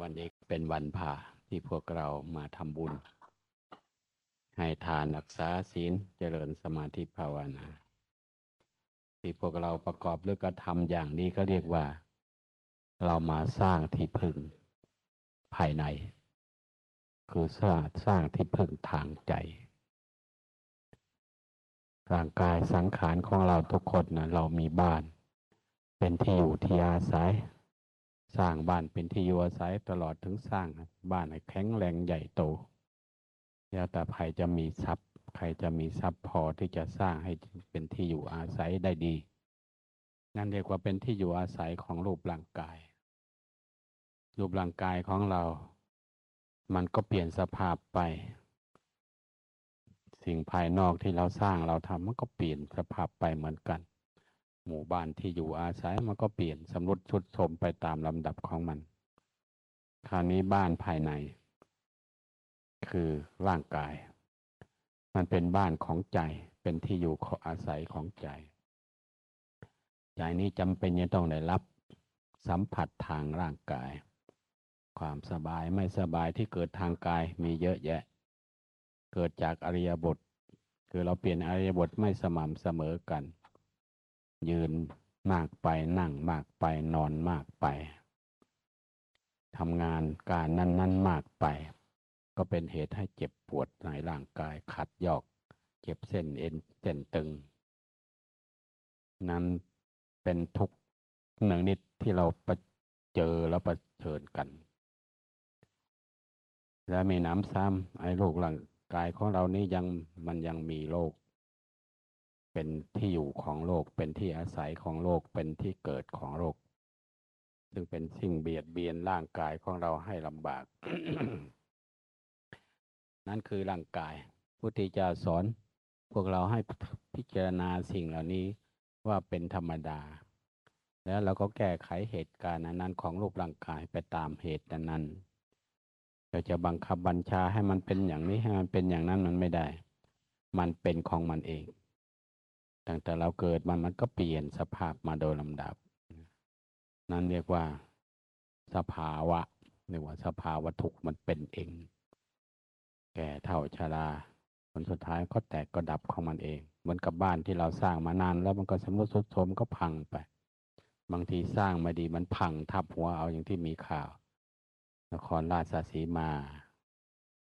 วันนี้เป็นวันผ่าที่พวกเรามาทำบุญ ให้ทานรักษาศีลเจริญสมาธิภาวนา ที่พวกเราประกอบด้วยกระทำอย่างนี้ก็เรียกว่า เรามาสร้างที่พึ่งภายใน คือสร้างสร้างที่พึ่งทางใจ ร่างกายสังขารของเราทุกคนนะเรามีบ้าน เป็นที่อยู่ที่อาศัย สร้างบ้านเป็นที่อยู่อาศัยตลอดถึงสร้างบ้านให้แข็งแรงใหญ่โตแล้วแต่ใครจะมีทรัพย์ ใครจะมีทรัพย์พอที่จะสร้างให้เป็นที่อยู่อาศัยได้ดี นั่นเรียกว่าเป็นที่อยู่อาศัยของรูปร่างกาย รูปร่างกายของเรา มันก็เปลี่ยนสภาพไป สิ่งภายนอกที่เราสร้างเราทำมันก็เปลี่ยนสภาพไปเหมือนกัน หมู่บ้านที่อยู่อาศัยมันก็เปลี่ยนสำรุดชุดโทมไปตามลำดับของมัน คราวนี้บ้านภายใน คือร่างกาย มันเป็นบ้านของใจเป็นที่อยู่ของอาศัยของใจ ใจนี้จำเป็นจะต้องได้รับ สัมผัสทางร่างกาย ความสบายไม่สบายที่เกิดทางกายมีเยอะแยะ เกิดจากอริยบท คือเราเปลี่ยนอริยบทไม่สม่ำเสมอกัน ยืนมากไปนั่งมากไปนอนมากไปทำงานการนั้นนั้นมากไป ก็เป็นเหตุให้เจ็บปวดในร่างกายขัดยอก เจ็บเส้นเอ็นเส้นตึง นั้นเป็นทุกหนึ่งนิดที่เราประเจอแล้วประเชิญกัน และมีน้ำซ้ำไอ้โรคร่างกายของเรานี้ยังมันยังมีโรค เป็นที่อยู่ของโลก เป็นที่อาศัยของโลก เป็นที่เกิดของโลก ซึ่งเป็นสิ่งเบียดเบียนร่างกายของเราให้ลำบาก นั่นคือร่างกายพุทธเจ้าสอน พวกเราให้พิจารณาสิ่งเหล่านี้ว่าเป็นธรรมดา แล้วเราก็แก้ไขเหตุการณ์นั้นของรูปร่างกายไปตามเหตุนั้นเราจะบังคับบัญชาให้มันเป็นอย่างนี้ให้มันเป็นอย่างนั้นมันไม่ได้ มันเป็นของมันเอง ตั้งแต่เราเกิดมันมันก็เปลี่ยนสภาพมาโดยลำดับ นั่นเรียกว่าสภาวะเรียกว่าสภาวะทุกมันเป็นเอง แก่เท่าชราผลสุดท้ายก็แตกก็ดับของมันเอง เหมือนกับบ้านที่เราสร้างมานานแล้วมันก็สมมติสุดโทมก็พังไป บางทีสร้างมาดีมันพังทับหัวเอาอย่างที่มีข่าว นครราชสีมา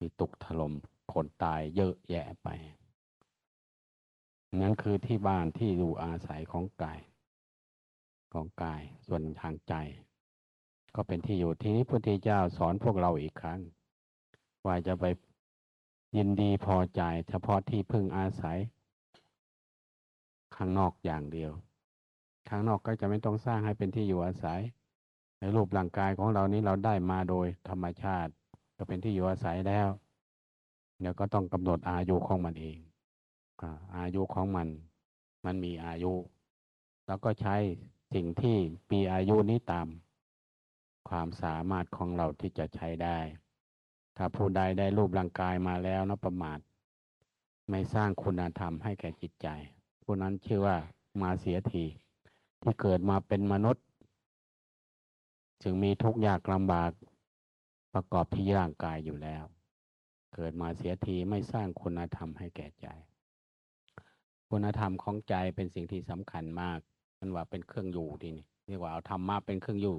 มีตุกถล่มคนตายเยอะแยะไป นั่นคือที่บ้านที่อยู่อาศัยของกาย ของกายส่วนทางใจ ก็เป็นที่อยู่ที่นี้พระพุทธเจ้าสอนพวกเราอีกครั้ง ว่าจะไปยินดีพอใจ เฉพาะที่พึ่งอาศัย ข้างนอกอย่างเดียว ข้างนอกก็จะไม่ต้องสร้างให้เป็นที่อยู่อาศัย ในรูปร่างกายของเรานี้เราได้มาโดยธรรมชาติ ก็เป็นที่อยู่อาศัยแล้วเดี๋ยวก็ต้องกำหนดอายุของมันเอง อายุของมัน มันมีอายุ แล้วก็ใช้สิ่งที่มีอายุนี้ตาม ความสามารถของเราที่จะใช้ได้ ถ้าผู้ใดได้รูปร่างกายมาแล้วนะประมาทไม่สร้างคุณธรรมให้แก่จิตใจ ผู้นั้นชื่อว่ามาเสียทีที่เกิดมาเป็นมนุษย์ จึงมีทุกข์ยากลำบากประกอบที่ร่างกายอยู่แล้ว เกิดมาเสียทีไม่สร้างคุณธรรมให้แก่ใจ คุณธรรมของใจเป็นสิ่งที่สำคัญมากมันว่าเป็นเครื่องอยู่ทีนี้เรียกว่าเอาธรรมะเป็นเครื่องอยู่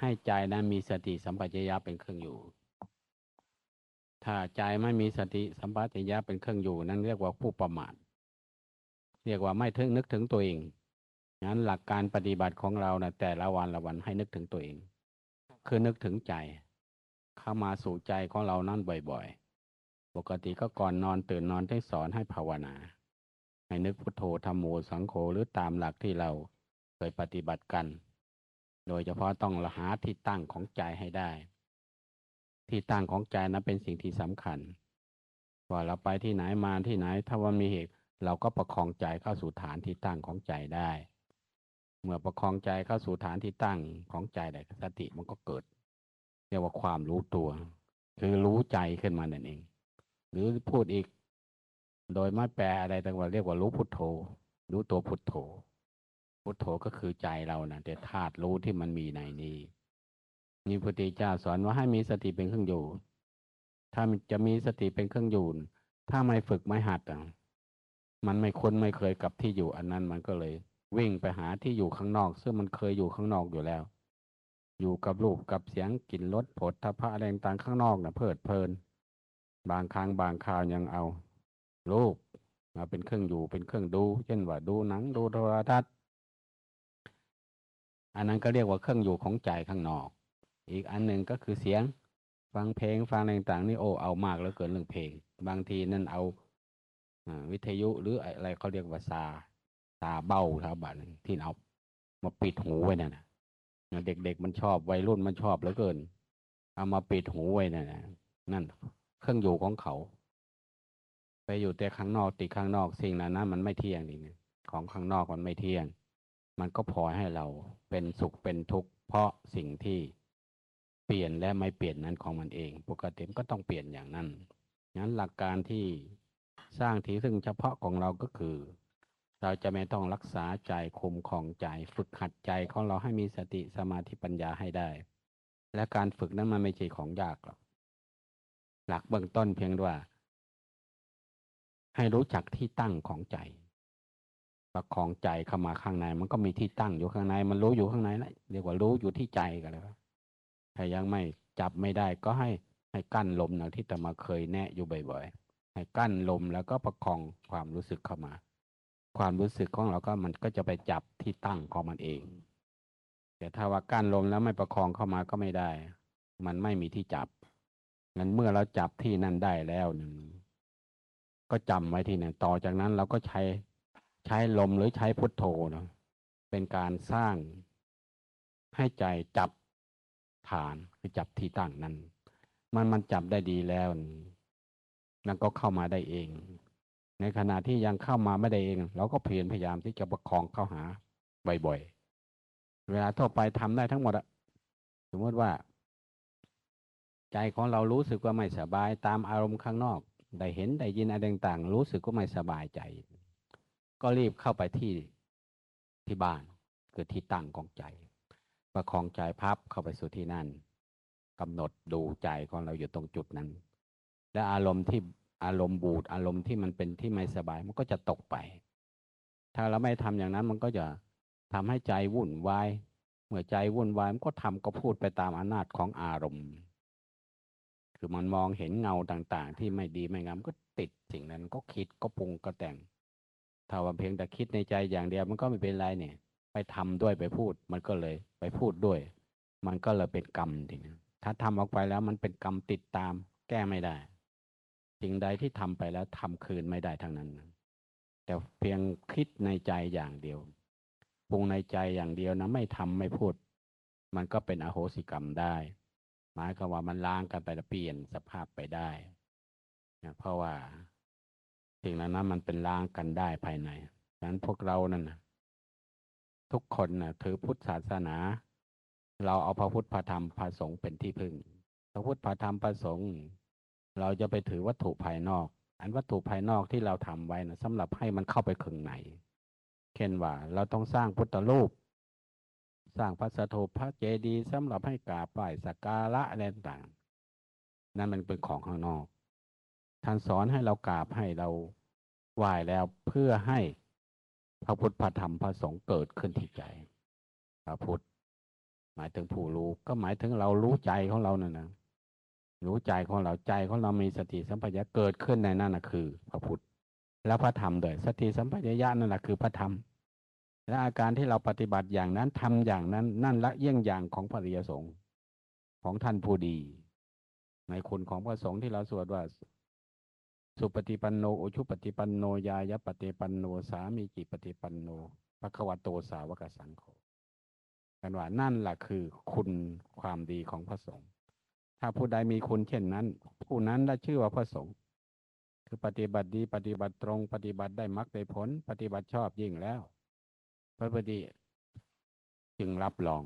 ให้ใจนั้นมีสติสัมปชัญญะเป็นเครื่องอยู่ ถ้าใจไม่มีสติสัมปชัญญะเป็นเครื่องอยู่ นั้นเรียกว่าผู้ประมาทเรียกว่าไม่ถึงนึกถึงตัวเองงั้นหลักการปฏิบัติของเรานะแต่ละวันละวันให้นึกถึงตัวเอง คือนึกถึงใจ เข้ามาสู่ใจของเรานั่นบ่อย ๆ ปกติก็ก่อนนอนตื่นนอนได้สอนให้ภาวนา ให้นึกพุทโธธรรมโมสังโฆหรือตามหลักที่เราเคยปฏิบัติกัน โดยเฉพาะต้องหาที่ตั้งของใจให้ได้ ที่ตั้งของใจนั้นเป็นสิ่งที่สำคัญ ว่าเราไปที่ไหนมาที่ไหน ถ้าว่ามีเหตุเราก็ประคองใจเข้าสู่ฐานที่ตั้งของใจได้ เมื่อประคองใจเข้าสู่ฐานที่ตั้งของใจได้สติมันก็เกิด เรียกว่าความรู้ตัว คือรู้ใจขึ้นมานั่นเอง หรือพูดอีก โดยไม่แปลอะไรต่างว่าเรียกว่ารู้พุทโธ รู้ตัวพุทโธ พุทโธก็คือใจเรานะแต่ธาตุรู้ที่มันมีในนี้นี่พระพุทธเจ้าสอนว่าให้มีสติเป็นเครื่องอยู่ ถ้าจะมีสติเป็นเครื่องอยู่ถ้าไม่ฝึกไม่หัดอะมันไม่คุ้นไม่เคยกับที่อยู่อันนั้นมันก็เลย วิ่งไปหาที่อยู่ข้างนอก ซึ่งมันเคยอยู่ข้างนอกอยู่แล้ว อยู่กับรูปกับเสียงกลิ่นรสผลทพะอะไรต่างข้างนอกนะเพลิดเพลิน บางครั้งบางคราวยังเอา รูปมาเป็นเครื่องอยู่เป็นเครื่องดู เช่นว่าดูหนังดูโทรทัศน์อันนั้นก็เรียกว่าเครื่องอยู่ของใจข้างนอก อีกอันหนึ่งก็คือเสียงฟังเพลงฟังอะไรต่างๆนี่โอ้เอามากแล้วเกินเรื่องเพลง บางทีนั่นเอาอวิทยุหรืออะไรเขาเรียกว่าซาซาเบ้าครับบัดนี้ที่เอามาปิดหูไว้นั่นนะเด็กๆมันชอบวัยรุ่นมันชอบเหลือเกิน เอามาปิดหูไว้นั่นนะนั่นเครื่องอยู่ของเขา ไปอยู่แต่ข้างนอกติดข้างนอกสิ่งนั้นนั้นมันไม่เที่ยงนี่นะของข้างนอกมันไม่เที่ยง มันก็พอให้เราเป็นสุขเป็นทุกข์เพราะสิ่งที่เปลี่ยนและไม่เปลี่ยนนั้นของมันเอง ปกติมก็ต้องเปลี่ยนอย่างนั้นงั้นหลักการที่สร้างทีซึ่งเฉพาะของเราก็คือ เราจะไม่ต้องรักษาใจคุมของใจ ฝึกหัดใจของเราให้มีสติสมาธิปัญญาให้ได้ และการฝึกนั้นมันไม่ใช่ของยากหรอกหลักเบื้องต้นเพียงว่า ให้รู้จักที่ตั้งของใจ ประคองใจเข้ามาข้างใน มันก็มีที่ตั้งอยู่ข้างใน มันรู้อยู่ข้างในนะเรียกว่ารู้อยู่ที่ใจกันเลยถ้ายังไม่จับไม่ได้ก็ให้ให้กั้นลมนะที่ตมาเคยแนะอยู่บ่อยๆให้กั้นลมแล้วก็ประคองความรู้สึกเข้ามา ความรู้สึกของเราก็มันก็จะไปจับที่ตั้งของมันเอง แต่ถ้าว่ากั้นลมแล้วไม่ประคองเข้ามาก็ไม่ได้ มันไม่มีที่จับงั้นเมื่อเราจับที่นั่นได้แล้วหนึ่ง ก็จำไว้ที่นั่นต่อจากนั้นเราก็ใช้ใช้ลมหรือใช้พุทโธเนาะเป็นการสร้างให้ใจจับฐานคือจับที่ตั้งนั้น มันมันจับได้ดีแล้วนั่นก็เข้ามาได้เอง ในขณะที่ยังเข้ามาไม่ได้เอง เราก็เพียรพยายามที่จะประคองเข้าหาบ่อยๆ เวลาทั่วไปทำได้ทั้งหมดอะสมมติว่า ใจของเรารู้สึกว่าไม่สบายตามอารมณ์ข้างนอก ได้เห็นได้ยินอะไรต่าง ๆ รู้สึกว่าไม่สบายใจ ก็รีบเข้าไปที่ที่บ้านคือที่ตั้งของใจ ประคองใจพับเข้าไปสู่ที่นั่นกำหนดดูใจของเราอยู่ตรงจุดนั้น และอารมณ์ที่อารมณ์บูดอารมณ์ที่มันเป็นที่ไม่สบายมันก็จะตกไป ถ้าเราไม่ทำอย่างนั้นมันก็จะทำให้ใจวุ่นวายเมื่อใจวุ่นวายมันก็ทำก็พูดไปตามอำนาจของอารมณ์ คือมันมองเห็นเงาต่าง ๆ ที่ไม่ดีไม่งามก็ติดสิ่งนั้นก็คิดก็ปรุงก็แต่ง ถ้าว่าเพียงแต่คิดในใจอย่างเดียวมันก็ไม่เป็นไรเนี่ย ไปทำด้วยไปพูด มันก็เลยไปพูดด้วย มันก็เลยเป็นกรรมทีนี้ถ้าทำออกไปแล้วมันเป็นกรรมติดตาม แก้ไม่ได้สิ่งใดที่ทำไปแล้วทำคืนไม่ได้ทั้งนั้น แต่เพียงคิดในใจอย่างเดียวปรุงในใจอย่างเดียวนะไม่ทำไม่พูด มันก็เป็นอโหสิกรรมได้ หมายความว่ามันล้างกันไปแล้วเปลี่ยนสภาพไปได้นะเพราะว่าสิ่งนั้นนะมันเป็นล้างกันได้ภายในฉะนั้นพวกเรานั่นนะทุกคนนะถือพุทธศาสนา เราเอาพระพุทธพระธรรมพระสงฆ์เป็นที่พึ่ง พระพุทธพระธรรมพระสงฆ์เราจะไปถือวัตถุภายนอก อันวัตถุภายนอกที่เราทำไว้นะสำหรับให้มันเข้าไปขึงในเช่นว่า เราต้องสร้างพุทธรูป สร้างพระสถูปพระเจดีย์สำหรับให้กราบไหว้สักการะอะไรต่างนั่นมันเป็นของข้างนอก ท่านสอนให้เรากราบให้เราไหว้แล้วเพื่อให้พระพุทธพระธรรมพระสงฆ์เกิดขึ้นที่ใจ พระพุทธ หมายถึงผู้รู้ก็หมายถึงเรารู้ใจของเรานั่นนะรู้ใจของเราใจของเรามีสติสัมปชัญญะเกิดขึ้นในนั่นนะคือ พระพุทธ แล้วพระธรรมโดยสติสัมปชัญญะนั่นแหละคือพระธรรม และอาการที่เราปฏิบัติอย่างนั้นทำอย่างนั้น นั่นละเยี่ยงอย่างของพระริยสงฆ์ของท่านผู้ดี ในคุณของพระสงฆ์ที่เราสวดว่า สุปฏิปันโนอุชุปฏิปันโนยายปฏิปันโนสามีจิปฏิปันโนพระควโตสาวกสังโฆกันว่านั่นแหละคือคุณความดีของพระสงฆ์ถ้าผู้ใดมีคุณเช่นนั้น ผู้นั้นได้ชื่อว่าพระสงฆ์คือปฏิบัติดีปฏิบัติตรง ปฏิบัติได้มรรคได้ผล ปฏิบัติชอบยิ่งแล้ว พระพุทธจึงรับรอง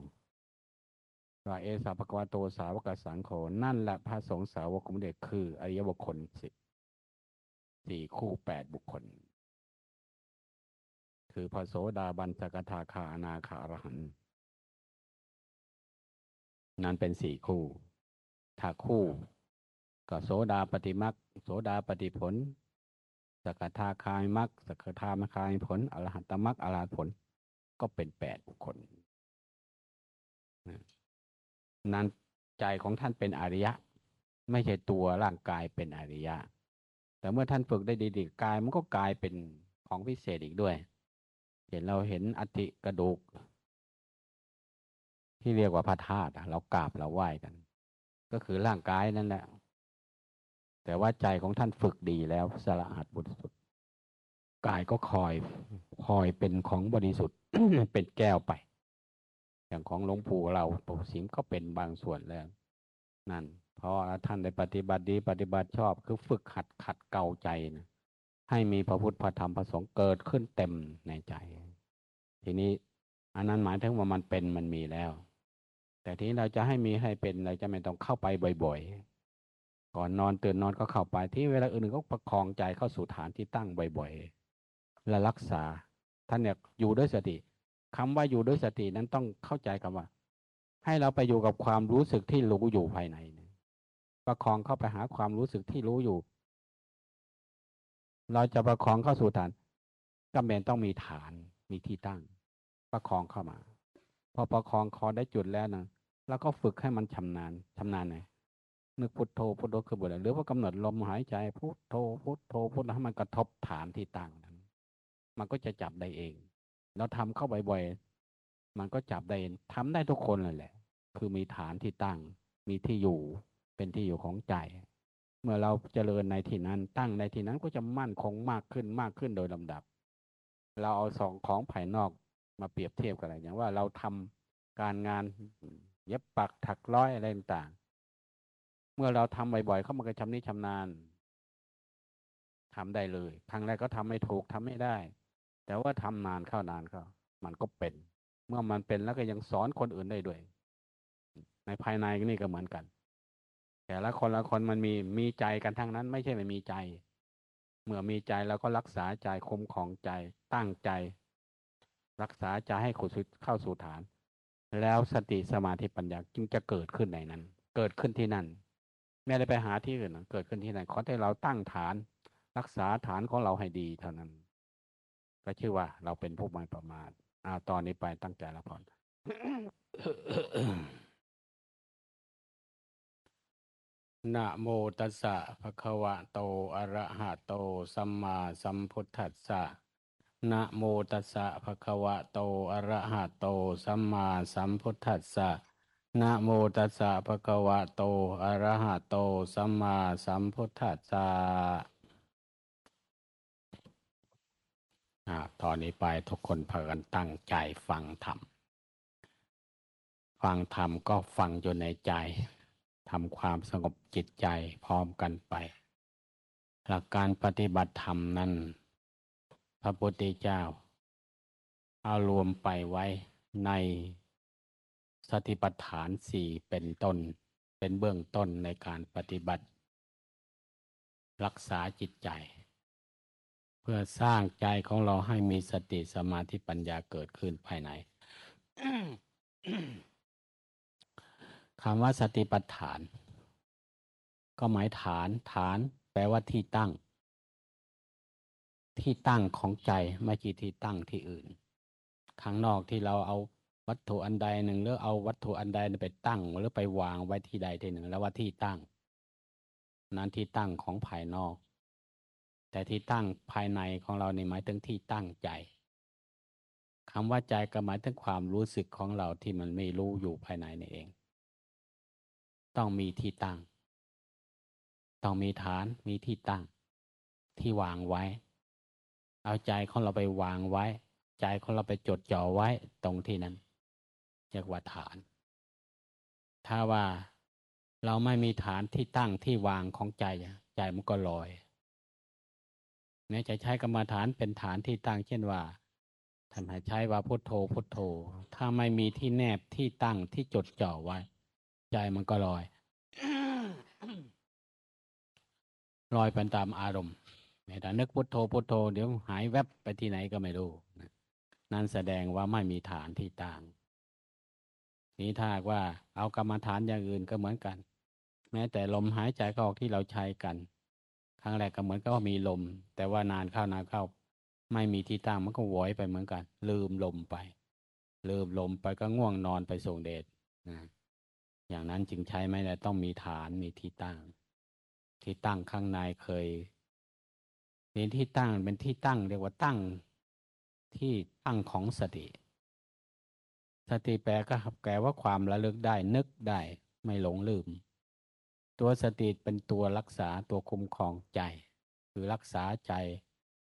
ว่าเอสาภควโตสาวกสังโฆนั่นแหละพระสงฆ์สาวกของเด็กคือ อริยบุคคลสิบสี่คู่แปดบุคคล คือพระโสดาบันสกทาคาอนาคาอรหันนั้นเป็นสี่คู่ ถ้าคู่ก็โสดาปฏิมักโสดาปฏิผลสกทาคามิมักสกทามคามิผลอรหัตมักอรหัตผล ก็เป็นแปดบุคคลนะนั้นใจของท่านเป็นอริยะ ไม่ใช่ตัวร่างกายเป็นอริยะ แต่เมื่อท่านฝึกได้ดีๆกายมันก็กลายเป็นของพิเศษอีกด้วย เห็นเราเห็นอติกระดูก ที่เรียกว่าพระธาตุเรากราบเราไหว้กัน ก็คือร่างกายนั่นแหละ แต่ว่าใจของท่านฝึกดีแล้วสละอาดบริสุทธิ์กายก็คอยคอยเป็นของบริสุทธิ์ เป็นแก้วไป อย่างของหลวงปู่เราปู่สิมก็เป็นบางส่วนแล้ว นั่น เพราะท่านได้ปฏิบัติดีปฏิบัติชอบคือฝึกหัดขัดเกลาใจนะให้มีพระพุทธพระธรรมพระสงฆ์เกิดขึ้นเต็มในใจ ทีนี้ อันนั้นหมายถึงว่ามันเป็นมันมีแล้ว แต่ทีนี้เราจะให้มีให้เป็นเราจะไม่ต้องเข้าไปบ่อยๆ ก่อนนอนตื่นนอนก็เข้าไปที่เวลาอื่นก็ประคองใจเข้าสู่ฐานที่ตั้งบ่อยๆและรักษา ท่านเนี่ยอยู่ด้วยสติคำว่าอยู่ด้วยสตินั้นต้องเข้าใจคำว่า ให้เราไปอยู่กับความรู้สึกที่รู้อยู่ภายในประคองเข้าไปหาความรู้สึกที่รู้อยู่ เราจะประคองเข้าสู่ฐานก็เป็นต้องมีฐานมีที่ตั้ง ประคองเข้ามา พอประคองคอได้จุดแล้วนะแล้วก็ฝึกให้มันชำนาญชำนาญไงนึกพุทโธพุทโธคือบทหรือว่ากำหนดลมหายใจพุทโธพุทโธพุทโธให้มันกระทบฐานที่ตั้ง มันก็จะจับได้เอง เราทำเข้าบ่อยๆมันก็จับได้ทำได้ทุกคนเลยแหละ คือมีฐานที่ตั้ง มีที่อยู่เป็นที่อยู่ของใจ เมื่อเราเจริญในที่นั้นตั้งในที่นั้นก็จะมั่นคงมากขึ้นมากขึ้นโดยลำดับ เราเอาสองของภายนอกมาเปรียบเทียบกันอะไรอย่างว่าเราทำการงานเย็บปักถักร้อยอะไรต่างๆ เมื่อเราทำบ่อยๆ เข้ามันก็ชำนิชำนาญทำได้เลย ครั้งแรกก็ทำไม่ถูกทำไม่ได้ แต่ว่าทำนานเข้านานเข้ามันก็เป็น เมื่อมันเป็นแล้วก็ยังสอนคนอื่นได้ด้วย ในภายในนี่ก็เหมือนกัน แต่ละคนละคนมันมีมีใจกันทั้งนั้น ไม่ใช่ไม่มีใจ เมื่อมีใจแล้วก็รักษาใจคมของใจตั้งใจ รักษาใจให้ขุดเข้าสู่ฐาน แล้วสติสมาธิปัญญาจึงจะเกิดขึ้นในนั้น เกิดขึ้นที่นั่นไม่ได้ไปหาที่อื่นเกิดขึ้นที่นั่นขอให้เราตั้งฐาน รักษาฐานของเราให้ดีเท่านั้น ก็ชื่อว่าเราเป็นผู้ไม่ประมาทอาตอนนี้ไปตั้งใจละพรนะโมตัสสะภะคะวะโตอะระหะโต สัมมาสัมพุทธัสสะนะโมตัสสะภะคะวะโตอะระหะโต สัมมาสัมพุทธัสสะนะโมตัสสะภะคะวะโตอะระหะโต สัมมาสัมพุทธัสสะอ่า ตอนนี้ไปทุกคนเพื่อนตั้งใจฟังธรรม ฟังธรรมก็ฟังอยู่ในใจทำความสงบจิตใจพร้อมกันไป หลักการปฏิบัติธรรมนั้น พระพุทธเจ้า เอารวมไปไว้ในสติปัฏฐานสี่เป็นต้น เป็นเบื้องต้นในการปฏิบัติ รักษาจิตใจ พื่อสร้างใจของเราให้มีสติสมาธิปัญญาเกิดขึ้นภายในคำว่าสติปัฏฐาน ก็หมายฐาน ฐาน แปลว่าที่ตั้ง ที่ตั้งของใจไม่ใช่ที่ตั้งที่อื่น ข้างนอกที่เราเอาวัตถุอันใดหนึ่งหรือเอาวัตถุอันใดไปตั้ง หรือไปวางไว้ที่ใดที่หนึ่ง แล้วว่าที่ตั้ง นั้นที่ตั้งของภายนอก แต่ที่ตั้งภายในของเราในหมายถึงที่ตั้งใจคำว่าใจก็หมายถึงความรู้สึกของเราที่มันไม่รู้อยู่ภายในนี่เอง ต้องมีที่ตั้ง ต้องมีฐานมีที่ตั้ง ที่วางไว้ เอาใจของเราไปวางไว้ ใจของเราไปจดจ่อไว้ตรงที่นั้นเรียกว่าฐาน ถ้าว่าเราไม่มีฐานที่ตั้งที่วางของใจใจมันก็ลอย แม้จะใช้กรรมฐานเป็นฐานที่ตั้งเช่นว่าท่านให้ใช้ว่าพุทโธพุทโธ ถ้าไม่มีที่แนบที่ตั้งที่จดจ่อไว้ ใจมันก็ลอยลอยไปตามอารมณ์แต่นึกพุทโธพุทโธ เดี๋ยวหายแวบไปที่ไหนก็ไม่รู้นั่นแสดงว่าไม่มีฐานที่ตั้งนี่ถ้าว่าเอากรรมฐานอย่างอื่นก็เหมือนกัน แม้แต่ลมหายใจเข้าออกที่เราใช้กัน ครั้งแรกก็เหมือนกับว่ามีลม แต่ว่านานเข้านานเข้า ไม่มีที่ตั้งมันก็วอยไปเหมือนกัน ลืมลมไป ลืมลมไปก็ง่วงนอนไปส่งเดชนะอย่างนั้นจึงใช้ไม่ได้ต้องมีฐานมีที่ตั้ง ที่ตั้งข้างในเคยนี่ที่ตั้งเป็นที่ตั้งเรียกว่าตั้งที่ตั้งของสติ สติแปลก็แปลว่าความระลึกได้นึกได้ ไม่หลงลืม ตัวสติเป็นตัวรักษาตัวคุ้มครองใจ คือรักษาใจ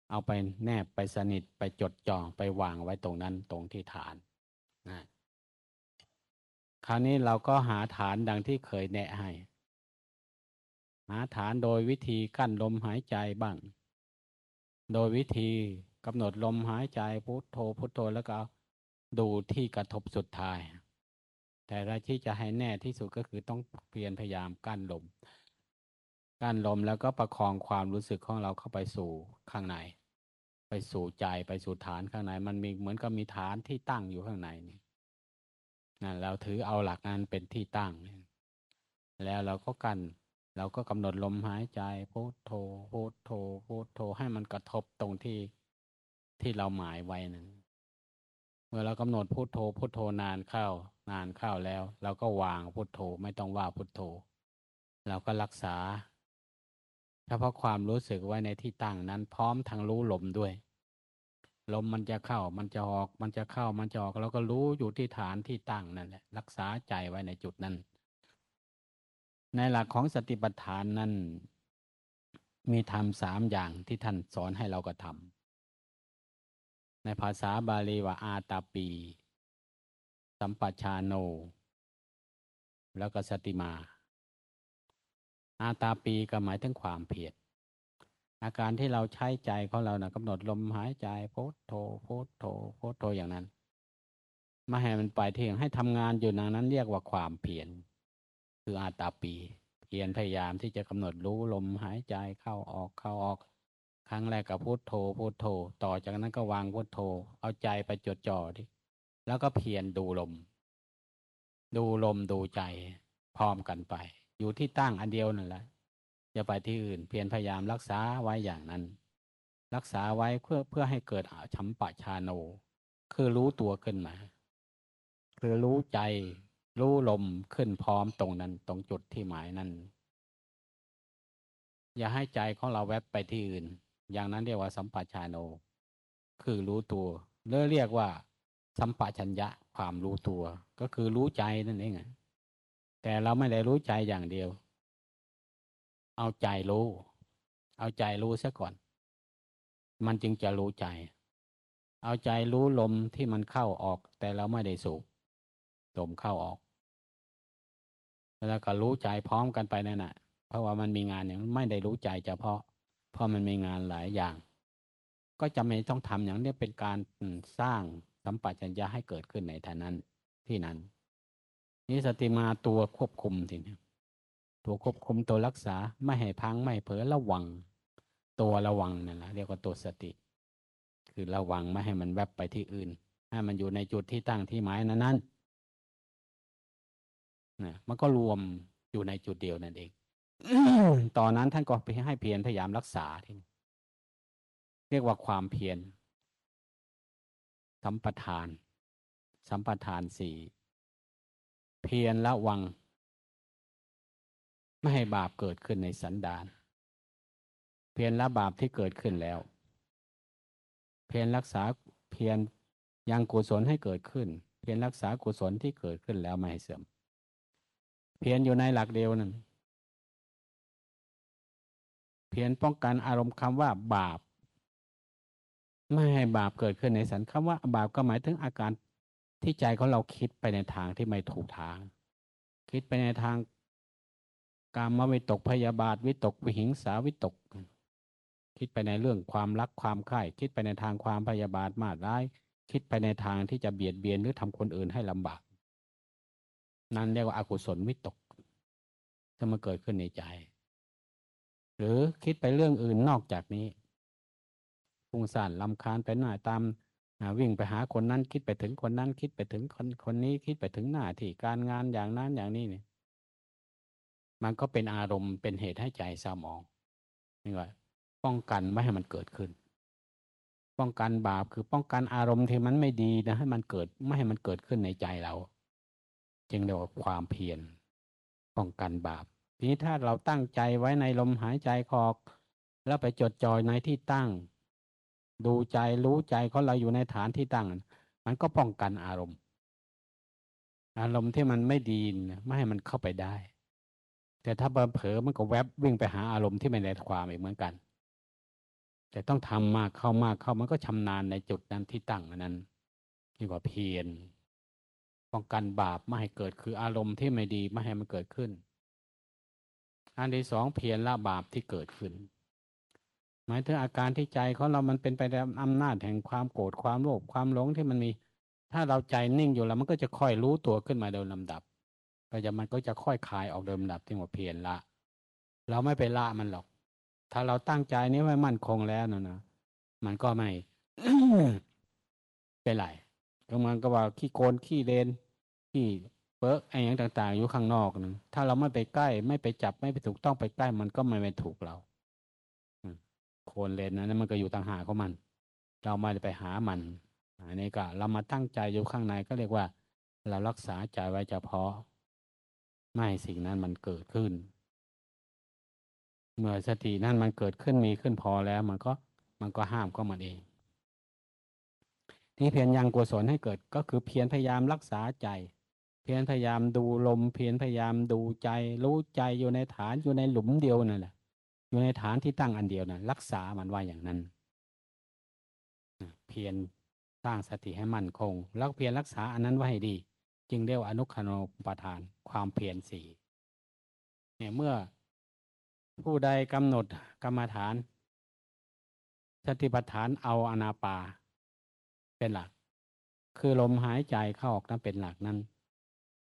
เอาไปแนบไปสนิทไปจดจ่อไปวางไว้ตรงนั้นตรงที่ฐานนะคราวนี้เราก็หาฐานดังที่เคยแนะให้ หาฐานโดยวิธีกั้นลมหายใจบ้าง โดยวิธีกำหนดลมหายใจพุโทโธพุโทโธแล้วก็ดูที่กระทบสุดท้าย แต่ละที่จะให้แน่ที่สุดก็คือต้องเพียรพยายามกั้นลม กั้นลมแล้วก็ประคองความรู้สึกของเราเข้าไปสู่ข้างใน ไปสู่ใจไปสู่ฐานข้างใน มันมีเหมือนกับมีฐานที่ตั้งอยู่ข้างในนี่นั่นเราถือเอาหลักนั้นเป็นที่ตั้ง แล้วเราก็กัน เราก็กำหนดลมหายใจพุทโธพุทโธพุทโธให้มันกระทบตรงที่ที่เราหมายไว้นั้น มื่อเรากำหนดพุทโธพุทโธนานเข้า นานเข้าแล้วเราก็วางพุทโธไม่ต้องว่าพุทโธ เราก็รักษาเฉพาะความรู้สึกไว้ในที่ตั้งนั้นพร้อมทั้งรู้ลมด้วย ลมมันจะเข้ามันจะออก มันจะเข้ามันจะออกเราก็รู้อยู่ที่ฐานที่ตั้งนั่นแหละรักษาใจไว้ในจุดนั้น ในหลักของสติปัฏฐานนั้นมีธรรมสามอย่างที่ท่านสอนให้เรากระทำ ในภาษาบาลีว่าอาตาปี สัมปชาโน แล้วก็สติมา อาตาปีก็หมายถึงความเพียรอาการที่เราใช้ใจของเรานะกำหนดลมหายใจโพสโทโพสโทโพสโทอย่างนั้นมาให้มันไปเที่ยงให้ทำงานอยู่นั้นนั้นเรียกว่าความเพียรคืออาตาปี เพียรพยายามที่จะกำหนดรู้ลมหายใจเข้าออกเข้าออก ครั้งแรกกับพุทโธพุทโธ ต่อจากนั้นก็วางพุทโธ เอาใจไปจดจ่อดิแล้วก็เพียรดูลม ดูลมดูใจพร้อมกันไป อยู่ที่ตั้งอันเดียวนั่นแหละอย่าไปที่อื่น เพียรพยายามรักษาไว้อย่างนั้น รักษาไว้เพื่อเพื่อให้เกิดอาชัมปะชาโน คือรู้ตัวขึ้นมา คือรู้ใจ รู้ลมขึ้นพร้อมตรงนั้น ตรงจุดที่หมายนั้น อย่าให้ใจของเราแวบไปที่อื่น อย่างนั้นเรียกว่าสัมปชาโน คือรู้ตัวเรียเรียกว่า สัมปชัญญะความรู้ตัว ก็คือรู้ใจนั่นเองแต่เราไม่ได้รู้ใจอย่างเดียว เอาใจรู้ เอาใจรู้ซะก่อน มันจึงจะรู้ใจ เอาใจรู้ลมที่มันเข้าออก แต่เราไม่ได้สูบลมเข้าออก แล้วก็รู้ใจพร้อมกันไปนั่นแหะเพราะว่ามันมีงานอย่างไม่ได้รู้ใจเฉพาะ เพราะมันมีงานหลายอย่าง ก็จะไม่ต้องทำอย่างนี้เป็นการสร้างสัมปชัญญะให้เกิดขึ้นในท่านั้นที่นั้น นี่สติมาตัวควบคุมทีนี้ตัวควบคุมตัวรักษาไม่ให้พังไม่เผลอระวัง ตัวระวังนั่นแหละเรียกว่าตัวสติ คือระวังไม่ให้มันแวบไปที่อื่น ให้มันอยู่ในจุดที่ตั้งที่หมายนั้นนั้นนะมันก็รวมอยู่ในจุดเดียวนั่นเอง ตอนนั้นท่านก็ไปให้เพียรพยายามรักษาที่เรียกว่าความเพียรสัมปทาน สัมปทานสี่เพียรละวัง ไม่ให้บาปเกิดขึ้นในสันดาน เพียรละบาปที่เกิดขึ้นแล้ว เพียรรักษาเพียรยังกุศลให้เกิดขึ้น เพียรรักษากุศลที่เกิดขึ้นแล้วไม่ให้เสื่อม เพียรอยู่ในหลักเดียวนั้น พียรป้องกันอารมณ์คำว่าบาป ไม่ให้บาปเกิดขึ้นในสันคำว่าบาปก็หมายถึงอาการที่ใจของเราคิดไปในทางที่ไม่ถูกทาง คิดไปในทางกามวิตกพยาบาทวิตกวิหิงสาวิตก คิดไปในเรื่องความรักความใคร่คิดไปในทางความพยาบาทมาดร้าย คิดไปในทางที่จะเบียดเบียนหรือทำคนอื่นให้ลำบาก นั่นเรียกว่าอากุศลวิตกจะมาเกิดขึ้นในใจ หรือคิดไปเรื่องอื่นนอกจากนี้ฟุ้งซ่านลำคาญไปหน่ายตามวิ่งไปหาคนนั้นคิดไปถึงคนนั้น คิดไปถึงคนคนนี้คิดไปถึงหน้าที่การงานอย่างนั้นอย่างนี้เนี่ย มันก็เป็นอารมณ์เป็นเหตุให้ใจเศร้าหมองนี่ว่าป้องกันไม่ให้มันเกิดขึ้น ป้องกันบาปคือป้องกันอารมณ์ที่มันไม่ดีนะให้มันเกิดไม่ให้มันเกิดขึ้นในใจเรา จึงเรียกว่าความเพียรป้องกันบาป ทีนี้ถ้าเราตั้งใจไว้ในลมหายใจคอก แล้วไปจดจ่อยในที่ตั้ง ดูใจรู้ใจของเราอยู่ในฐานที่ตั้ง มันก็ป้องกันอารมณ์ อารมณ์ที่มันไม่ดีไม่ให้มันเข้าไปได้ แต่ถ้าเผลอมันก็แวบวิ่งไปหาอารมณ์ที่ไม่ได้ความอีกเหมือนกัน แต่ต้องทำมากเข้ามากเข้ามันก็ชำนาญในจุดนั้นที่ตั้งนั้นเรียกว่าเพียรป้องกันบาปไม่ให้เกิดคืออารมณ์ที่ไม่ดีไม่ให้มันเกิดขึ้น อันที่สองเพียรละบาปที่เกิดขึ้น หมายถึงอาการที่ใจของเรามันเป็นไปตามอำนาจแห่งความโกรธความโลภความหลงที่มันมี ถ้าเราใจนิ่งอยู่แล้วมันก็จะค่อยรู้ตัวขึ้นมาโดยลำดับก็จะมันก็จะค่อยคลายออกโดยลำดับที่ว่าเพียรละ เราไม่ไปละมันหรอก ถ้าเราตั้งใจนี้ไว้มั่นคงแล้วนะนะมันก็ไม่เป็นไรก็มันก็ว่าขี้โกนขี้เลนขี้ เปิร์กไอ้อย่างต่าง ๆ อยู่ข้างนอกนึงถ้าเราไม่ไปใกล้ ไม่ไปจับไม่ไปถูกต้องไปใกล้มันก็ไม่ไปถูกเราโคนเลนนั้นมันก็อยู่ต่างหากของมัน เราไม่ได้ไปหามันอันนี้ก็เรามาตั้งใจอยู่ข้างในก็เรียกว่า เรารักษาใจไว้เฉพาะ ไม่ให้สิ่งนั้นมันเกิดขึ้น เมื่อสตินั้นมันเกิดขึ้นมีขึ้นพอแล้ว มันก็มันก็ห้ามก็มันเองที่เพียรยังกุศลให้เกิดก็คือเพียรพยายามรักษาใจ เพียรพยายามดูลม เพียรพยายามดูใจ รู้ใจอยู่ในฐานอยู่ในหลุมเดียวนั่นแหละ อยู่ในฐานที่ตั้งอันเดียวนะรักษามันไว้อย่างนั้นเพียรสร้างสติให้มั่นคง แล้วเพียรรักษาอันนั้นไว้ให้ดี จึงเรียกว่าอนุคโนปทาน ความเพียรสี่เนี่ยเมื่อผู้ใดกำหนดกรรมฐาน สติปัฏฐานเอาอนาปา เป็นหลัก คือลมหายใจเข้าออกนั้นเป็นหลักนั้น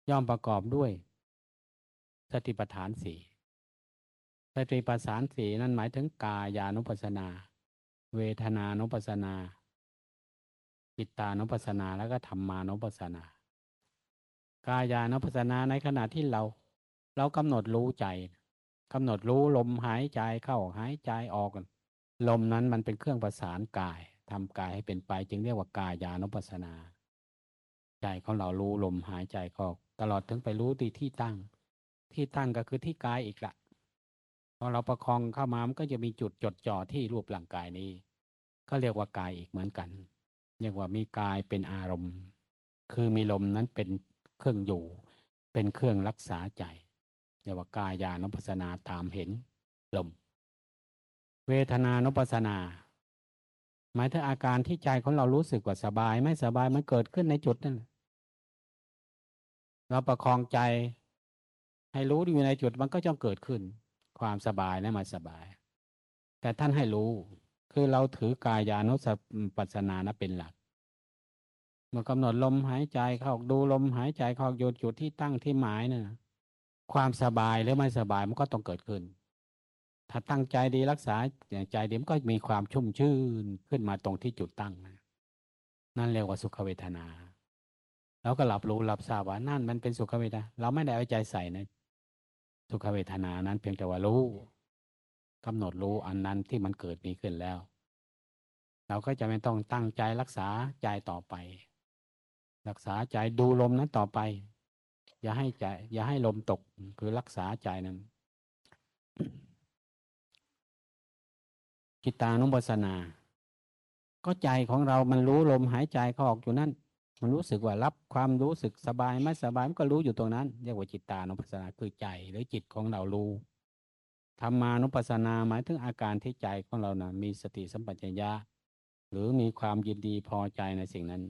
ย่อมประกอบด้วย สติปัฏฐานสี่สติปัฏฐานสี่นั้นหมายถึงกายานุปัสนา เวทนานุปัสนาจิตตานุปัสสนาแล้วก็ธรรมานุปัสสนา กายานุปัสสนาในขณะที่เรา เรากำหนดรู้ใจกำหนดรู้ลมหายใจเข้าหายใจออกลมนั้นมันเป็นเครื่องประสานกายทำกายให้เป็นไปจึงเรียกว่ากายานุปัสสนา ใจของเรารู้ลมหายใจเข้า ตลอดถึงไปรู้ที่ที่ตั้ง ที่ตั้งก็คือที่กายอีกละพอเราประคองเข้ามามันก็จะมีจุดจดจ่อที่รูปร่างกายนี้ ก็เรียกว่ากายอีกเหมือนกัน เรียกว่ามีกายเป็นอารมณ์ คือมีลมนั้นเป็นเครื่องอยู่ เป็นเครื่องรักษาใจเรียกว่ากายานุปัสสนาตามเห็นลม เวทนานุปัสสนา หมายถึงอาการที่ใจของเรารู้สึกว่าสบาย ไม่สบายมันเกิดขึ้นในจุดนั้น เราประคองใจ ให้รู้อยู่ในจุดมันก็จะเกิดขึ้น ความสบายนะมาสบาย แต่ท่านให้รู้ คือเราถือกายานุสปัสนานะเป็นหลักเมื่อกำหนดลมหายใจเข้าดูลมหายใจเข้าโยนจุดที่ตั้งที่หมายนะ่ะความสบายหรือไม่สบายมันก็ต้องเกิดขึ้น ถ้าตั้งใจดีรักษาอย่างใจดีมันก็มีความชุ่มชื่นขึ้นมาตรงที่จุดตั้งนะนั่นเรียกว่าสุขเวทนา แล้วก็หลับรู้หลับทราบว่านั่นมันเป็นสุขเวทนาเราไม่ได้เอาใจใส่นะสุขเวทนานั้น เพียงแต่ว่ารู้กำหนดรู้อันนั้นที่มันเกิดมีขึ้นแล้ว เราก็จะไม่ต้องตั้งใจรักษาใจต่อไป รักษาใจดูลมนั้นต่อไป อย่าให้ใจ อย่าให้ลมตกคือรักษาใจนั้นกิตานุปัสสนา ก็ใจของเรามันรู้ลมหายใจเขาออกอยู่นั่น มันรู้สึกว่ารับความรู้สึกสบายไม่สบายมันก็รู้อยู่ตรงนั้นเรียกว่าจิตตานุปัสสนาคือใจหรือจิตของเรารู้ธรรมานุปัสสนาหมายถึงอาการที่ใจของเรานะมีสติสัมปชัญญะหรือมีความยินดีพอใจในสิ่งนั้น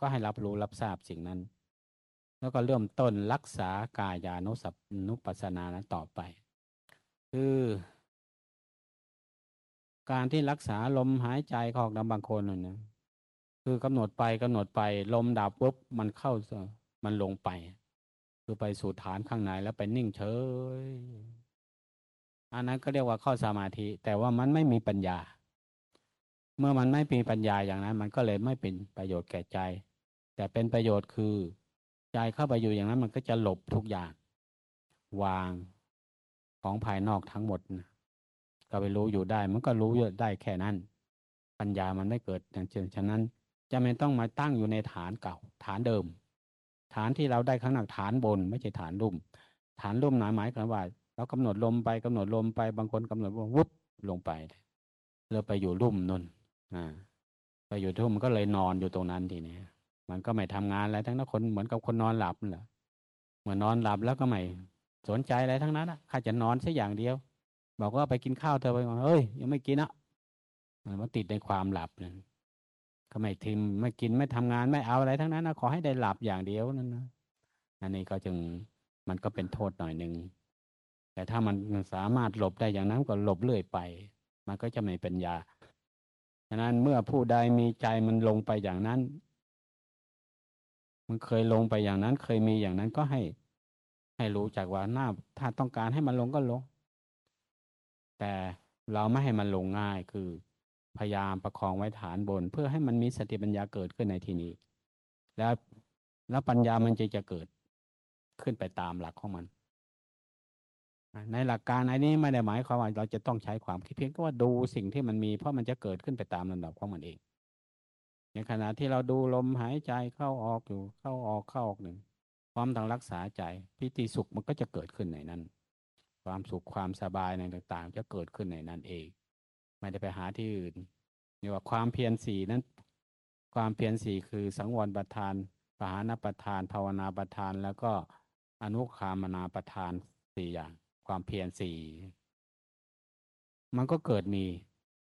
ก็ให้รับรู้รับทราบสิ่งนั้น แล้วก็เริ่มต้นรักษากายานุสัพนุปัสสนานั้นต่อไป คือ การที่รักษาลมหายใจของบางคนนะ คือกำหนดไปกำหนดไปลมดับปุ๊บมันเข้ามันลงไป คือไปสู่ฐานข้างในแล้วไปนิ่งเฉยอันนั้นก็เรียกว่าเข้าสมาธิ แต่ว่ามันไม่มีปัญญา เมื่อมันไม่มีปัญญาอย่างนั้น มันก็เลยไม่เป็นประโยชน์แก่ใจ แต่เป็นประโยชน์คือใจเข้าไปอยู่อย่างนั้น มันก็จะหลบทุกอย่าง วางของภายนอกทั้งหมดนะก็ไปรู้อยู่ได้ มันก็รู้อยู่ได้แค่นั้น ปัญญามันไม่เกิดอย่างเช่นฉะนั้น จะไม่ต้องมาตั้งอยู่ในฐานเก่า ฐานเดิม ฐานที่เราได้ข้างหนักฐานบน ไม่ใช่ฐานลุ่ม ฐานลุ่มหมายหมายความว่า เรากำหนดลมไปกำหนดลมไปบางคนกำหนดว่าวุบลงไปเราไปอยู่ลุ่มนนอ่าไปอยู่ทุ่มมันก็เลยนอนอยู่ตรงนั้นทีนี้มันก็ไม่ทำงานอะไรทั้งนั้นคนเหมือนกับคนนอนหลับนั่นแหละเหมือนนอนหลับแล้วก็ไม่สนใจอะไรทั้งนั้นอะข้าจะนอนแค่อย่างเดียว บอกว่าไปกินข้าวเธอไปบอกเฮ้ยยังไม่กินอะมันติดในความหลับนั่น ก็ไม่ทิมไม่กินไม่ทำงานไม่เอาอะไรทั้งนั้นนะขอให้ได้หลับอย่างเดียวนั่นนะอันนี้ก็จึงมันก็เป็นโทษหน่อยหนึ่งแต่ถ้ามันสามารถหลบได้อย่างนั้นก็หลบเรื่อยไป มันก็จะไม่เป็นยาฉะนั้นเมื่อผู้ใดมีใจมันลงไปอย่างนั้น มันเคยลงไปอย่างนั้น เคยมีอย่างนั้นก็ให้ ให้รู้จักว่าหน้า ถ้าต้องการให้มันลงก็ลง แต่เราไม่ให้มันลงง่ายคือ พยายามประคองไว้ฐานบน เพื่อให้มันมีสติปัญญาเกิดขึ้นในที่นี้ แล้วแล้วปัญญามันจะจะเกิดขึ้นไปตามหลักของมัน ในหลักการอันนี้ไม่ได้หมายความว่าเราจะต้องใช้ความคิดเพียงก็ว่าดูสิ่งที่มันมี เพราะมันจะเกิดขึ้นไปตามลำดับของมันเอง ในขณะที่เราดูลมหายใจเข้าออกอยู่เข้าออกเข้าออกหนึ่งความทางรักษาใจพิธีสุขมันก็จะเกิดขึ้นในนั้น ความสุขความสบายในต่างๆ จะเกิดขึ้นในนั้นเอง ไม่ได้ไปหาที่อื่นนี่ว่าความเพียรสี่นั้น ความเพียรสี่คือสังวรประทานปหานประทาน ภาวนาประทาน แล้วก็อนุคามนาประทานสี่อย่าง ความเพียรสี่มันก็เกิดมี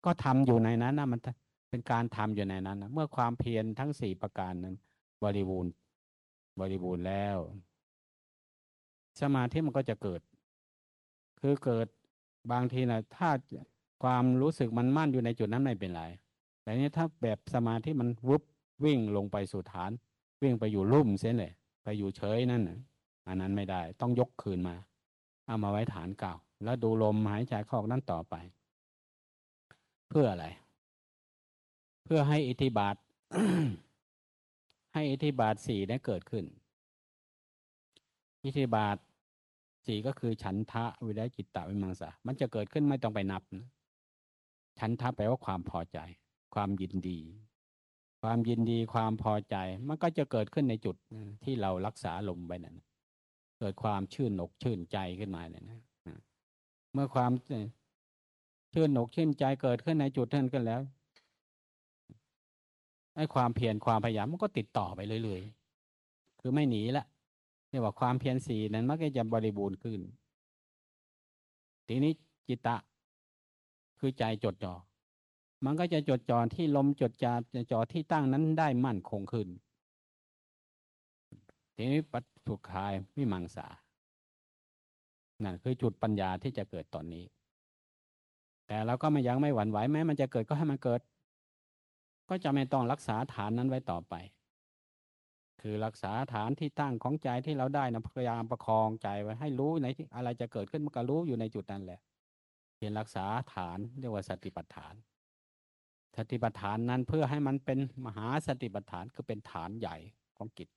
ก็ทำอยู่ในนั้นนะมันเป็นการทำอยู่ในนั้นนะเมื่อความเพียรทั้งสี่ประการนั้น บริบูรณ์ บริบูรณ์แล้ว สมาธิมันก็จะเกิด คือเกิดบางทีนะถ้า ความรู้สึกมันมั่นอยู่ในจุดนั้นไม่เป็นไร แต่นี้ถ้าแบบสมาธิมันวุบวิ่งลงไปสู่ฐาน วิ่งไปอยู่ลุ่มเส้นเลย ไปอยู่เฉยนั่นนะอันนั้นไม่ได้ต้องยกคืนมา เอามาไว้ฐานเก่า แล้วดูลมหายใจเข้าออกนั้นต่อไป เพื่ออะไร เพื่อให้อิทธิบาทให้อิทธิบาทสี่ได้เกิดขึ้น อิทธิบาทสี่ก็คือฉันทะวิริยจิตตวิมังสามันจะเกิดขึ้นไม่ต้องไปนับนะ ฉันทะแปลว่าความพอใจ ความยินดี ความยินดีความพอใจ มันก็จะเกิดขึ้นในจุดที่เรารักษาลมไว้นั่นเกิดความชื่นอกชื่นใจขึ้นมาเนี่ยนะเมื่อความชื่นอกชื่นใจเกิดขึ้นในจุดนั้นกันแล้วไอ้ความเพียรความพยายามมันก็ติดต่อไปเรื่อยๆคือไม่หนีละเรียกว่าความเพียรสีนั้นมักจะบริบูรณ์ขึ้น ทีนี้จิตตะ คือใจจดจ่อมันก็จะจดจ่อที่ลมจดจ่อจ่อที่ตั้งนั้นได้มั่นคงขึ้น ทีนี้ปัจสุดท้ายวิมังสานั่นคือจุดปัญญาที่จะเกิดตอนนี้ แต่เราก็ไม่ยังไม่หวั่นไหวแม้มันจะเกิดก็ให้มันเกิด ก็จะไม่ต้องรักษาฐานนั้นไว้ต่อไป คือรักษาฐานที่ตั้งของใจที่เราได้นะพยายามประคองใจไว้ให้รู้ในที่อะไรจะเกิดขึ้นมันก็รู้อยู่ในจุดนั้นแหละ เพียรรักษาฐานเรียกว่าสติปัฏฐาน สติปัฏฐานนั้นเพื่อให้มันเป็นมหาสติปัฏฐานคือเป็นฐานใหญ่ของกิจ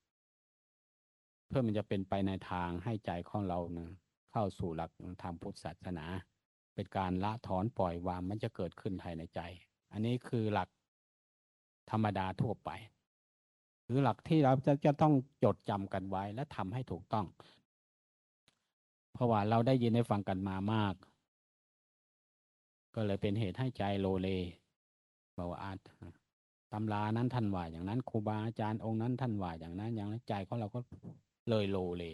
เพื่อมันจะเป็นไปในทางให้ใจของเรานะเข้าสู่หลักธรรมพุทธศาสนา เป็นการละถอนปล่อยวางมันจะเกิดขึ้นภายในใจ อันนี้คือหลักธรรมดาทั่วไป หรือหลักที่เราจะจะต้องจดจำกันไว้และทำให้ถูกต้อง เพราะว่าเราได้ยินได้ฟังกันมามาก ก็เลยเป็นเหตุให้ใจโลเลบอกว่าอาจตำรานั้นท่านว่าอย่างนั้นครูบาอาจารย์องค์นั้นท่านว่าอย่างนั้นอย่างนั้นใจของเราก็เลยโลเล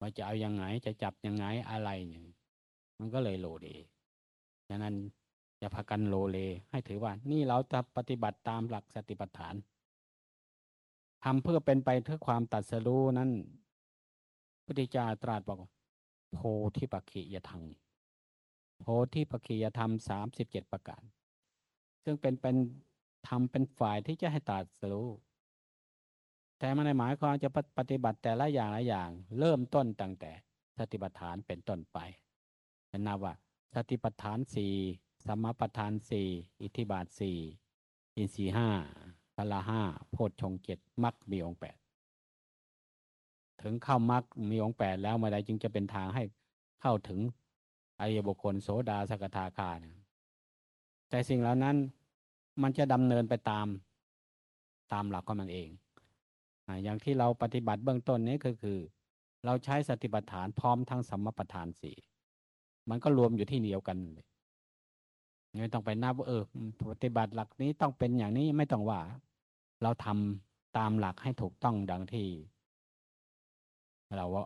ว่าจะเอายังไงจะจับยังไงอะไรเนี่ยมันก็เลยโลเลดังนั้นอย่าพากันโลเล ให้ถือว่า นี่เราจะปฏิบัติตามหลักสติปัฏฐานทำเพื่อเป็นไปเพื่อความตัดสรู้นั้นพุทธิจาตรัสบอกโพธิปักขิยธรรม โพธิปักขิยธรรมสามสิบเจ็ดประการ ซึ่งเป็นเป็นทำเป็นฝ่ายที่จะให้ตัดสู้แต่มันในหมายความจะปฏิบัติแต่ละอย่างละอย่าง เริ่มต้นตั้งแต่สติปัฏฐานเป็นต้นไปนับว่าสติปัฏฐานสี่สมปัฏฐานสี่อิทธิบาทสี่อินทรีห้าพละห้าโพชฌงเจ็ดมรรคมีองแปดถึงเข้ามรรคมีองแปดแล้วเมื่อใดจึงจะเป็นทางให้เข้าถึง อริยบุคคลโสดาสกทาคาเนี่ยแต่สิ่งเหล่านั้นมันจะดำเนินไปตามตามหลักของมันเองอ่าอย่างที่เราปฏิบัติเบื้องต้นนี้ก็คือ เราใช้สติปัฏฐานพร้อมทั้งสัมมาปัฏฐานสี่มันก็รวมอยู่ที่เดียวกันเลยไม่ต้องไปนับว่าเออปฏิบัติหลักนี้ต้องเป็นอย่างนี้ไม่ต้องว่า เราทำตามหลักให้ถูกต้องดังที่ เราว่า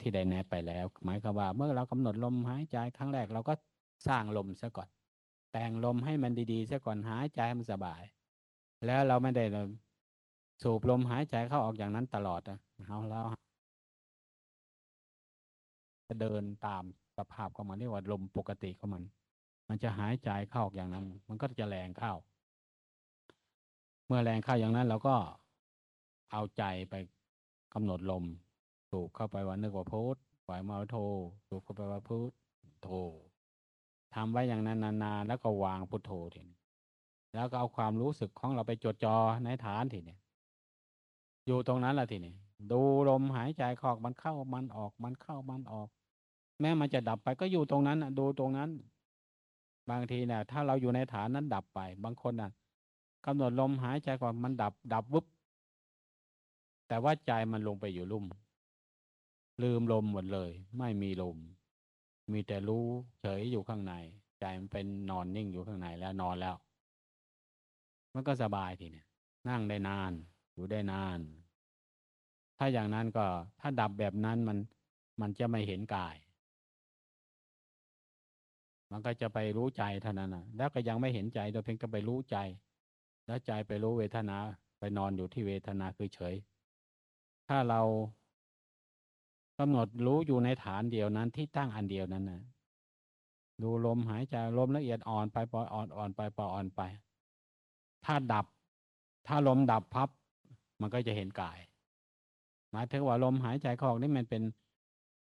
ที่ได้แนะไปแล้ว หมายความว่า เมื่อเรากำหนดลมหายใจครั้งแรกเราก็สร้างลมซะก่อน แต่งลมให้มันดีๆซะก่อนหายใจให้มันสบาย แล้วเราไม่ได้สูบลมหายใจเข้าออกอย่างนั้นตลอดนะเอาแล้วจะเดินตามสภาพของมันเรียกว่าลมปกติของมัน มันจะหายใจเข้าออกอย่างนั้น มันก็จะแรงเข้า เมื่อแรงเข้าอย่างนั้นเราก็เอาใจไปกำหนดลม สูบเข้าไปว่านึกว่าพุทปล่อยมาโทสูบเข้าไปว่าพุทโททำไว้อย่างนั้นนานๆแล้วก็วางพุทโธทีนี้แล้วก็เอาความรู้สึกของเราไปจดจ่อในฐานทีนี้อยู่ตรงนั้นแหละทีนี้ดูลมหายใจเข้ามันเข้ามันออกมันเข้ามันออก แม้มันจะดับไปก็อยู่ตรงนั้นดูตรงนั้น บางทีเนี่ยถ้าเราอยู่ในฐานนั้นดับไป บางคนอะกำหนดลมหายใจก่อนมันดับ ดับวุบแต่ว่าใจมันลงไปอยู่ลุ่ม ลืมลมหมดเลย ไม่มีลม มีแต่รู้เฉยอยู่ข้างใน ใจมันเป็นนอนนิ่งอยู่ข้างในแล้วนอนแล้ว มันก็สบายทีเนี่ยนั่งได้นาน อยู่ได้นาน ถ้าอย่างนั้นก็ถ้าดับแบบนั้นมันมันจะไม่เห็นกาย มันก็จะไปรู้ใจเท่านั้นนะแล้วก็ยังไม่เห็นใจโดยเพียงแต่ไปรู้ใจ แล้วใจไปรู้เวทนาไปนอนอยู่ที่เวทนาคือเฉย ถ้าเรา กำหนดรู้อยู่ในฐานเดียวนั้นที่ตั้งอันเดียวนั้นนะดูลมหายใจลมละเอียดอ่อนไปปล่อยอ่อนอ่อนไปปล่อยอ่อนไป ถ้าดับ ถ้าลมดับพับ มันก็จะเห็นกาย หมายถึงว่าลมหายใจเข้าออกนี่มันเป็น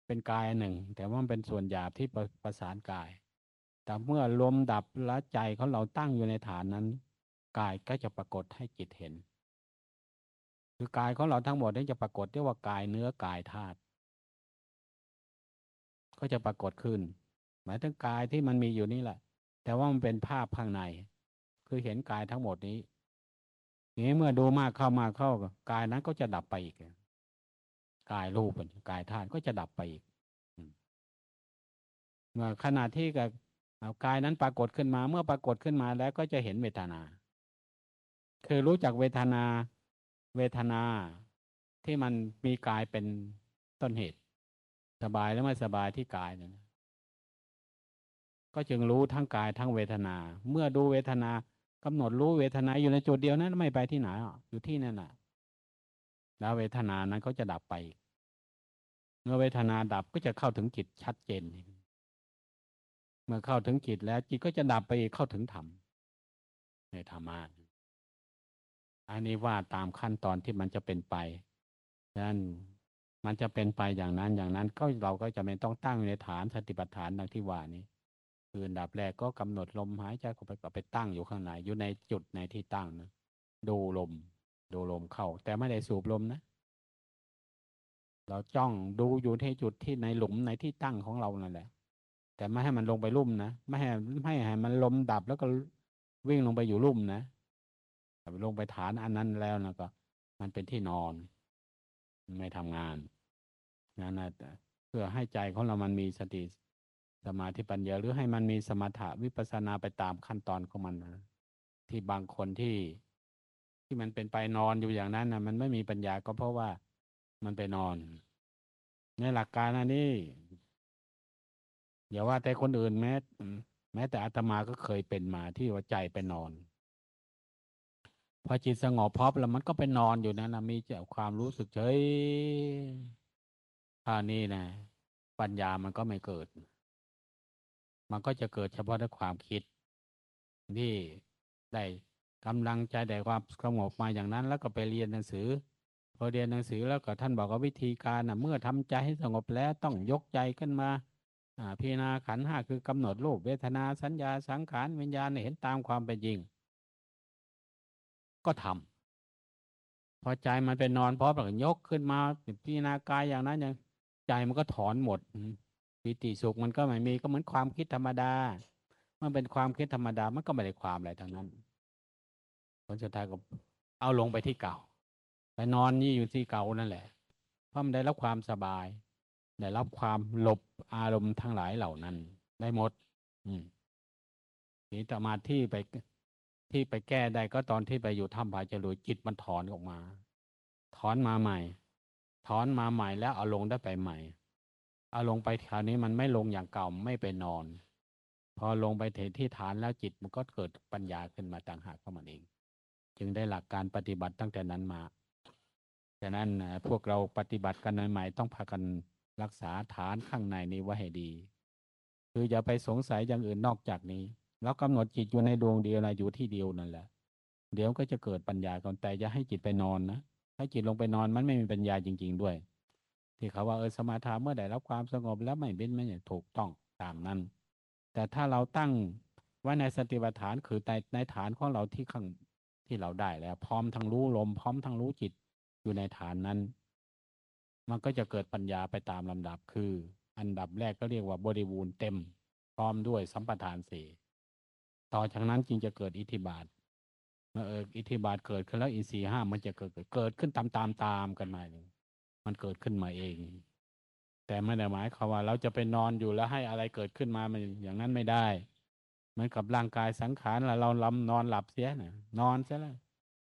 เป็นกายหนึ่ง แต่ว่ามันเป็นส่วนหยาบที่ประประสานกาย แต่เมื่อลมดับและใจของเราตั้งอยู่ในฐานนั้น กายก็จะปรากฏให้จิตเห็น คือกายของเราทั้งหมดนี่จะปรากฏเรียกว่ากายเนื้อกายธาตุ ก็จะปรากฏขึ้น หมายถึงกายที่มันมีอยู่นี่แหละ แต่ว่ามันเป็นภาพข้างใน คือเห็นกายทั้งหมดนี้นี้เมื่อดูมากเข้ามาเข้ากายนั้นก็จะดับไปอีกกายรูปกายธาตุก็จะดับไปอีกเมื่อขณะที่กับกายนั้นปรากฏขึ้นมา เมื่อปรากฏขึ้นมาแล้วก็จะเห็นเวทนา คือรู้จักเวทนา เวทนาที่มันมีกายเป็นต้นเหตุ สบายแล้วไม่สบายที่กายนะก็จึงรู้ทั้งกายทั้งเวทนา เมื่อดูเวทนากำหนดรู้เวทนาอยู่ในจุดเดียวนั้นไม่ไปที่ไหนอยู่ที่นั่นแหละแล้วเวทนานั้นก็จะดับไป เมื่อเวทนาดับก็จะเข้าถึงจิตชัดเจน เมื่อเข้าถึงจิตแล้วจิตก็จะดับไปเข้าถึงธรรมในธรรมะอันนี้ว่าตามขั้นตอนที่มันจะเป็นไปดังนั้น มันจะเป็นไปอย่างนั้นอย่างนั้นก็เราก็จะไม่ต้องตั้งอยู่ในฐานสติปัฏฐานดังที่ว่านี้ คือดับแรกก็กำหนดลมหายใจเข้าไปก็ไปตั้งอยู่ข้างในอยู่ในจุดในที่ตั้งนะดูลม ดูลมเข้า แต่ไม่ได้สูบลมนะ เราจ้องดูอยู่ที่จุดที่ในหลุมในที่ตั้งของเรานั่นแหละ แต่ไม่ให้มันลงไปลุ่มนะไม่ให้ไม่ให้มันลมดับแล้วก็วิ่งลงไปอยู่ลุ่มนะลงไปฐานอันนั้นแล้วนะก็ มันเป็นที่นอน ไม่ทำงานนั่นนะเพื่อให้ใจของเรามันมีสติสมาธิปัญญาหรือให้มันมีสมถะวิปัสนาไปตามขั้นตอนของมันนะที่บางคนที่ที่มันเป็นไปนอนอยู่อย่างนั้นนะมันไม่มีปัญญาก็เพราะว่ามันไปนอน ในหลักการอันนี้อย่าว่าแต่คนอื่นแม้แม้แต่อาตมาก็เคยเป็นมาที่ว่าใจไปนอน พอจิตสงบพอบแล้วมันก็ไปนอนอยู่นั้นนะมีเจ้าความรู้สึกเฉยท่านี้นะ ปัญญามันก็ไม่เกิด มันก็จะเกิดเฉพาะด้วยความคิด ที่ได้กำลังใจแต่ความสงบมาอย่างนั้น แล้วก็ไปเรียนหนังสือ พอเรียนหนังสือแล้วก็ท่านบอกว่าวิธีการนะเมื่อทำใจให้สงบแล้วต้องยกใจขึ้นมาพิจารณาขันห้าคือกำหนดรูปเวทนาสัญญาสังขารวิญญาณเห็นตามความเป็นจริง ก็ทำพอใจมันเป็นนอนพร้อมแล้วก็ยกขึ้นมาพิจารณากายอย่างนั้นอย่างใจมันก็ถอนหมดปิติสุขมันก็ไม่มีก็เหมือนความคิดธรรมดามันเป็นความคิดธรรมดามันก็ไม่ได้ความอะไรทั้งนั้นผลสุดท้ายก็เอาลงไปที่เก่าไปนอนนี่อยู่ที่เก่านั่นแหละเพราะมันได้รับความสบาย ได้รับความหลบอารมณ์ทั้งหลายเหล่านั้น ได้หมด อืมนี่ต่อมาที่ไป ที่ไปแก้ได้ก็ตอนที่ไปอยู่ถ้ำผาจรุยจิตมันถอนออกมา ถอนมาใหม่ ถอนมาใหม่แล้วเอาลงได้ไปใหม่ เอาลงไปคราวนี้มันไม่ลงอย่างเก่าไม่ไปนอน พอลงไปเทที่ฐานแล้วจิตมันก็เกิดปัญญาขึ้นมาต่างหากเข้ามันเอง จึงได้หลักการปฏิบัติตั้งแต่นั้นมาฉะนั้นพวกเราปฏิบัติกันใหม่ๆต้องพากันรักษาฐานข้างในนี้ไว้ให้ดี คืออย่าไปสงสัยอย่างอื่นนอกจากนี้ แล้วกำหนดจิตอยู่ในดวงเดียวนะอยู่ที่เดียวนั่นแหละ เดี๋ยวก็จะเกิดปัญญาก่อนแต่จะให้จิตไปนอนนะให้จิตลงไปนอนมันไม่มีปัญญาจริง ๆด้วย ที่เขาว่าเออสมาธิเมื่อได้รับความสงบแล้วไม่เป็นไม่ถูกต้องตามนั้น แต่ถ้าเราตั้งไว้ในสติปัฏฐานคือในในฐานของเราที่ข้างที่เราได้แล้ว พร้อมทั้งรู้ลมพร้อมทั้งรู้จิตอยู่ในฐานนั้น มันก็จะเกิดปัญญาไปตามลำดับคือ อันดับแรกก็เรียกว่าบริบูรณ์เต็ม พร้อมด้วยสัมปทานสี่ ต่อจากนั้นจึงจะเกิดอิทธิบาทเมื่ออิทธิบาทเกิดขึ้นแล้วอินทรีห้ามันจะเกิดเกิดขึ้นตามตามตามกันมาเลยมันเกิดขึ้นมาเอง แต่ไม่ได้หมายความว่า เราจะไปนอนอยู่แล้วให้อะไรเกิดขึ้นมามันอย่างนั้นไม่ได้เหมือนกับร่างกายสังขารเราลำนอนหลับเสียนะนอนซะแล้ว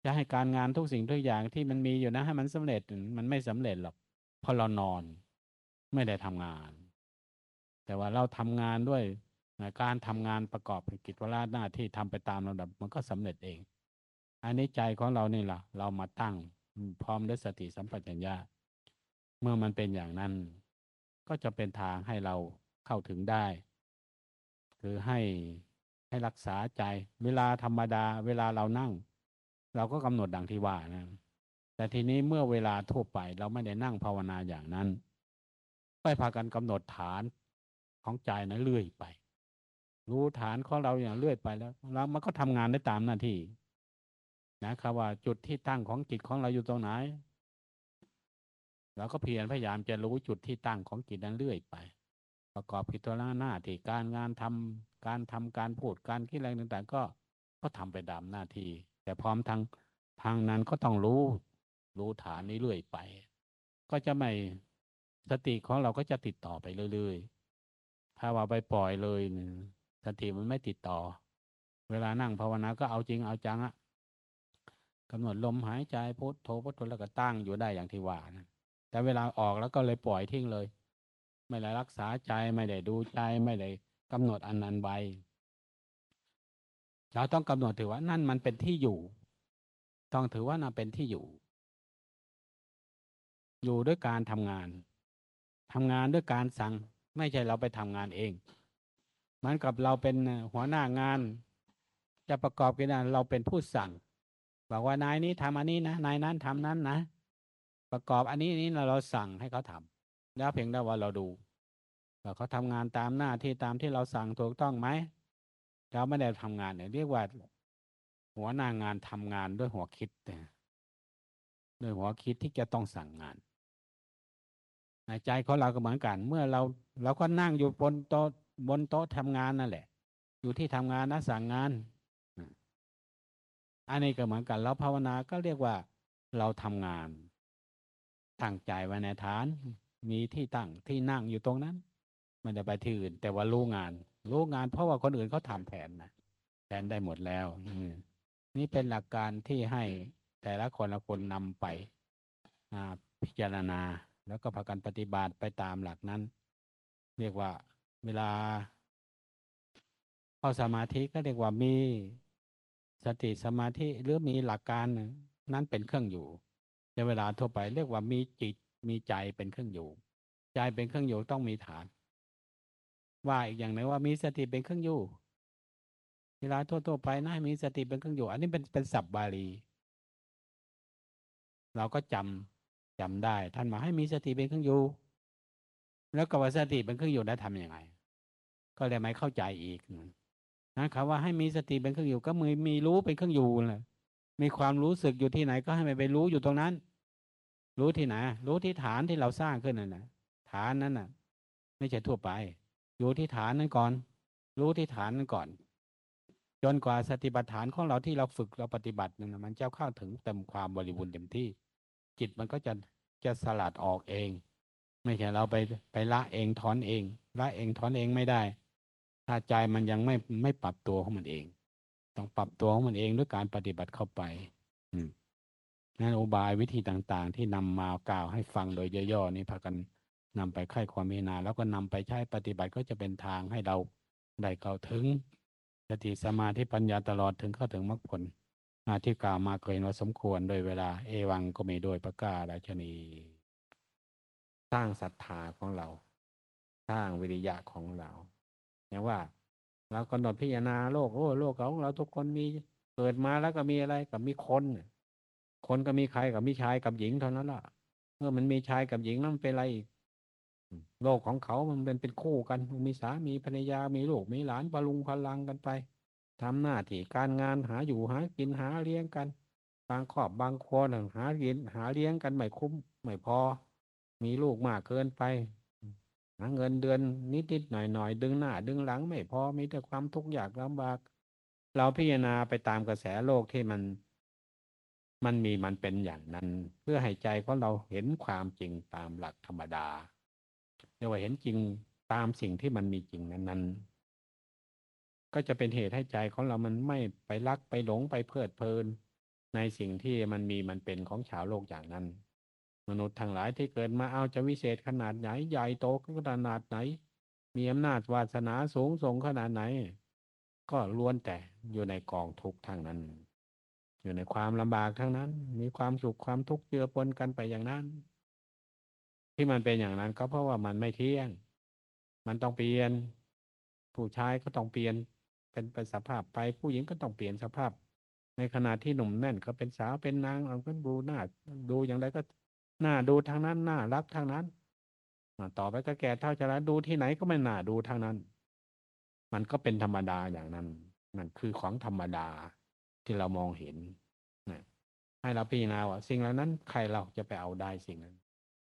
จะให้การงานทุกสิ่งทุกอย่างที่มันมีอยู่นะให้มันสำเร็จมันไม่สำเร็จหรอกเพราะเรานอนไม่ได้ทำงาน แต่ว่าเราทำงานด้วย การทำงานประกอบกิจวัตรหน้าที่ทำไปตามลำดับมันก็สำเร็จเอง อันนี้ใจของเรานี่แหละเรามาตั้งพร้อมด้วยสติสัมปชัญญะเมื่อมันเป็นอย่างนั้น ก็จะเป็นทางให้เราเข้าถึงได้ คือให้ให้รักษาใจ เวลาธรรมดา เวลาเรานั่ง เราก็กำหนดดังที่ว่านะแต่ทีนี้เมื่อเวลาทั่วไปเราไม่ได้นั่งภาวนาอย่างนั้นไปพากันกำหนดฐานของใจนะเรื่อยไป รู้ฐานของเราอย่างเลื่อยไปแล้วเรามันก็ทำงานได้ตามหน้าที่นะครับว่าจุดที่ตั้งของจิตของเราอยู่ตรงไหนเราก็เพียรพยายามจะรู้จุดที่ตั้งของจิตนั้นเรื่อยไป ประกอบกิจวัตรหน้าที่การงานทำการทำการพูดการคิดอะไรต่าง ๆ ก็ก็ทำไปตามหน้าที่ แต่พร้อมทางทางนั้นก็ต้องรู้ รู้ฐานนี้เรื่อยไป ก็จะไม่สติของเราก็จะติดต่อไปเรื่อยๆถ้าว่าไปปล่อยเลย สติมันไม่ติดต่อ เวลานั่งภาวนาก็เอาจริงเอาจังอะกำหนดลมหายใจพุทโธพุทโธแล้วก็ตั้งอยู่ได้อย่างที่ว่านะแต่เวลาออกแล้วก็เลยปล่อยทิ้งเลย ไม่ได้รักษาใจไม่ได้ดูใจไม่ได้กำหนดอันนั้นไว้เราต้องกำหนดถือว่านั่นมันเป็นที่อยู่ ต้องถือว่านั่นเป็นที่อยู่ อยู่ด้วยการทำงานทำงานด้วยการสั่ง ไม่ใช่เราไปทำงานเอง เหมือนกับเราเป็นหัวหน้างาน จะประกอบกันเราเป็นผู้สั่ง บอกว่านายนี้ทำอันนี้นะนายนั้นทำนั้นนะ ประกอบอันนี้นี้เราสั่งให้เขาทำแล้วเพียงแต่ว่าเราดูว่าเขาทำงานตามหน้าที่ตามที่เราสั่งถูกต้องไหมเราไม่ได้ทำงานเนี่ยเรียกว่า หัวหน้างานทำงานด้วยหัวคิดด้วยหัวคิดที่จะต้องสั่งงานใจของเราก็เหมือนกัน เมื่อเราเราก็นั่งอยู่บนโต๊ะ บนโต๊ะทำงานนั่นแหละ อยู่ที่ทำงานนะสั่งงาน อันนี้ก็เหมือนกันเราภาวนาก็เรียกว่าเราทำงานตั้งใจไว้ในฐาน มีที่ตั้งที่นั่งอยู่ตรงนั้นไม่ได้ไปที่อื่น แต่ว่ารู้งาน รู้งานเพราะว่าคนอื่นเขาทำแผนนะแผนได้หมดแล้วนี่เป็นหลักการที่ให้แต่ละคนละคนนำไปพิจารณา แล้วก็พากันปฏิบัติไปตามหลักนั้น เรียกว่า เวลา เข้าสมาธิก็เรียกว่ามีสติสมาธิหรือมีหลักการนั้นเป็นเครื่องอยู่ ในเวลาทั่วไปเรียกว่ามีจิตมีใจเป็นเครื่องอยู่ ใจเป็นเครื่องอยู่ต้องมีฐาน ว่าอีกอย่างหนึ่งว่ามีสติเป็นเครื่องอยู่ เวลาทั่วๆไปนะมีสติเป็นเครื่องอยู่ อันนี้เป็นเป็นศัพท์บาลี เราก็จำจำได้ ท่านมาให้มีสติเป็นเครื่องอยู่ แล้วกับว่าสติเป็นเครื่องอยู่ได้ทำยังไง ก็เลยไม่เข้าใจอีกนะคำว่าให้มีสติเป็นเครื่องอยู่ก็มือมีรู้เป็นเครื่องอยู่เลยมีความรู้สึกอยู่ที่ไหนก็ให้มันไปรู้อยู่ตรงนั้น รู้ที่ไหน รู้ที่ฐานที่เราสร้างขึ้นนั่นนะฐานนั้นน่ะ ไม่ใช่ทั่วไป อยู่ที่ฐานนั้นก่อน รู้ที่ฐานนั้นก่อน จนกว่าสติปัฏฐานของเราที่เราฝึกเราปฏิบัตินั่นมันจะเข้าถึงเต็มความบริบูรณ์เต็มที่ จิตมันก็จะจะสลัดออกเอง ไม่ใช่เราไปไปละเองถอนเองละเองถอนเองไม่ได้ ถ้าใจมันยังไม่ไม่ปรับตัวของมันเอง ต้องปรับตัวของมันเองด้วยการปฏิบัติเข้าไป อืมนั่นอุบายวิธีต่างๆ ที่นำมากล่าวให้ฟังโดยย่อๆนี่พากันนำไปไข้ความเมตนา แล้วก็นำไปใช้ปฏิบัติก็จะเป็นทางให้เราได้เข้าถึงสติสมาธิปัญญาตลอดถึงเข้าถึงมรรคผลอาที่กล่าวมาเกินว่าสมควรโดยเวลาเอวังก็มีโดยประกาศราชนี สร้างศรัทธาของเรา สร้างวิริยะของเรา อย่างว่าเรากำหนดพิจารณาโลกโอ้โลกของเราทุกคนมีเกิดมาแล้วก็มีอะไรกับมีคนคนก็มีใครกับมีชายกับหญิงเท่านั้นละเมื่อมันมีชายกับหญิงนั่นเป็นอะไรอีกโลกของเขามันเป็นเป็นคู่กันมีสามีภรรยามีลูกมีหลานพลุงพลังกันไปทำหน้าที่การงานหาอยู่หากินหาเลี้ยงกัน บางครอบบางครัวนหากินหาเลี้ยงกันไม่คุ้มไม่พอ มีลูกมากเกินไป หาเงินเดือนนิดนิดหน่อยหน่อยดึงหน้า ดึงหลังไม่พอมีแต่ความทุกข์ยากลำบาก เราพิจารณาไปตามกระแสโลกที่มัน มันมีมันเป็นอย่างนั้น เพื่อให้ใจของเราเห็นความจริงตามหลักธรรมดาเรียกว่าเห็นจริงตามสิ่งที่มันมีจริงนั้นๆ ก็จะเป็นเหตุให้ใจของเรามันไม่ไปรักไปหลงไปเพลิดเพลิน ในสิ่งที่มันมีมันเป็นของชาวโลกอย่างนั้น มนุษย์ทั้งหลายที่เกิดมาเอาจะวิเศษขนาดไหน ใหญ่โตขนาดไหน มีอำนาจวาสนาสูงส่งขนาดไหน ก็ล้วนแต่อยู่ในกองทุกข์ทางนั้น อยู่ในความลำบากทั้งนั้น มีความสุขความทุกข์เจือปนกันไปอย่างนั้น ที่มันเป็นอย่างนั้นก็เพราะว่ามันไม่เที่ยง มันต้องเปลี่ยน ผู้ชายก็ต้องเปลี่ยน เป็นเป็นสภาพไปผู้หญิงก็ต้องเปลี่ยนสภาพ ในขณะที่หนุ่มแน่นก็เป็นสาวเป็นนางเอาก็ดูหน้าดูอย่างไรก็ หน้าดูทางนั้นหน้ารักทางนั้นต่อไปก็แก่เท่าชราดูที่ไหนก็ไม่น่าดูทางนั้น มันก็เป็นธรรมดาอย่างนั้นนั่นคือของธรรมดาที่เรามองเห็นนะให้เราพิจารณาว่าสิ่งเหล่านั้น ใครเราจะไปเอาได้สิ่งนั้น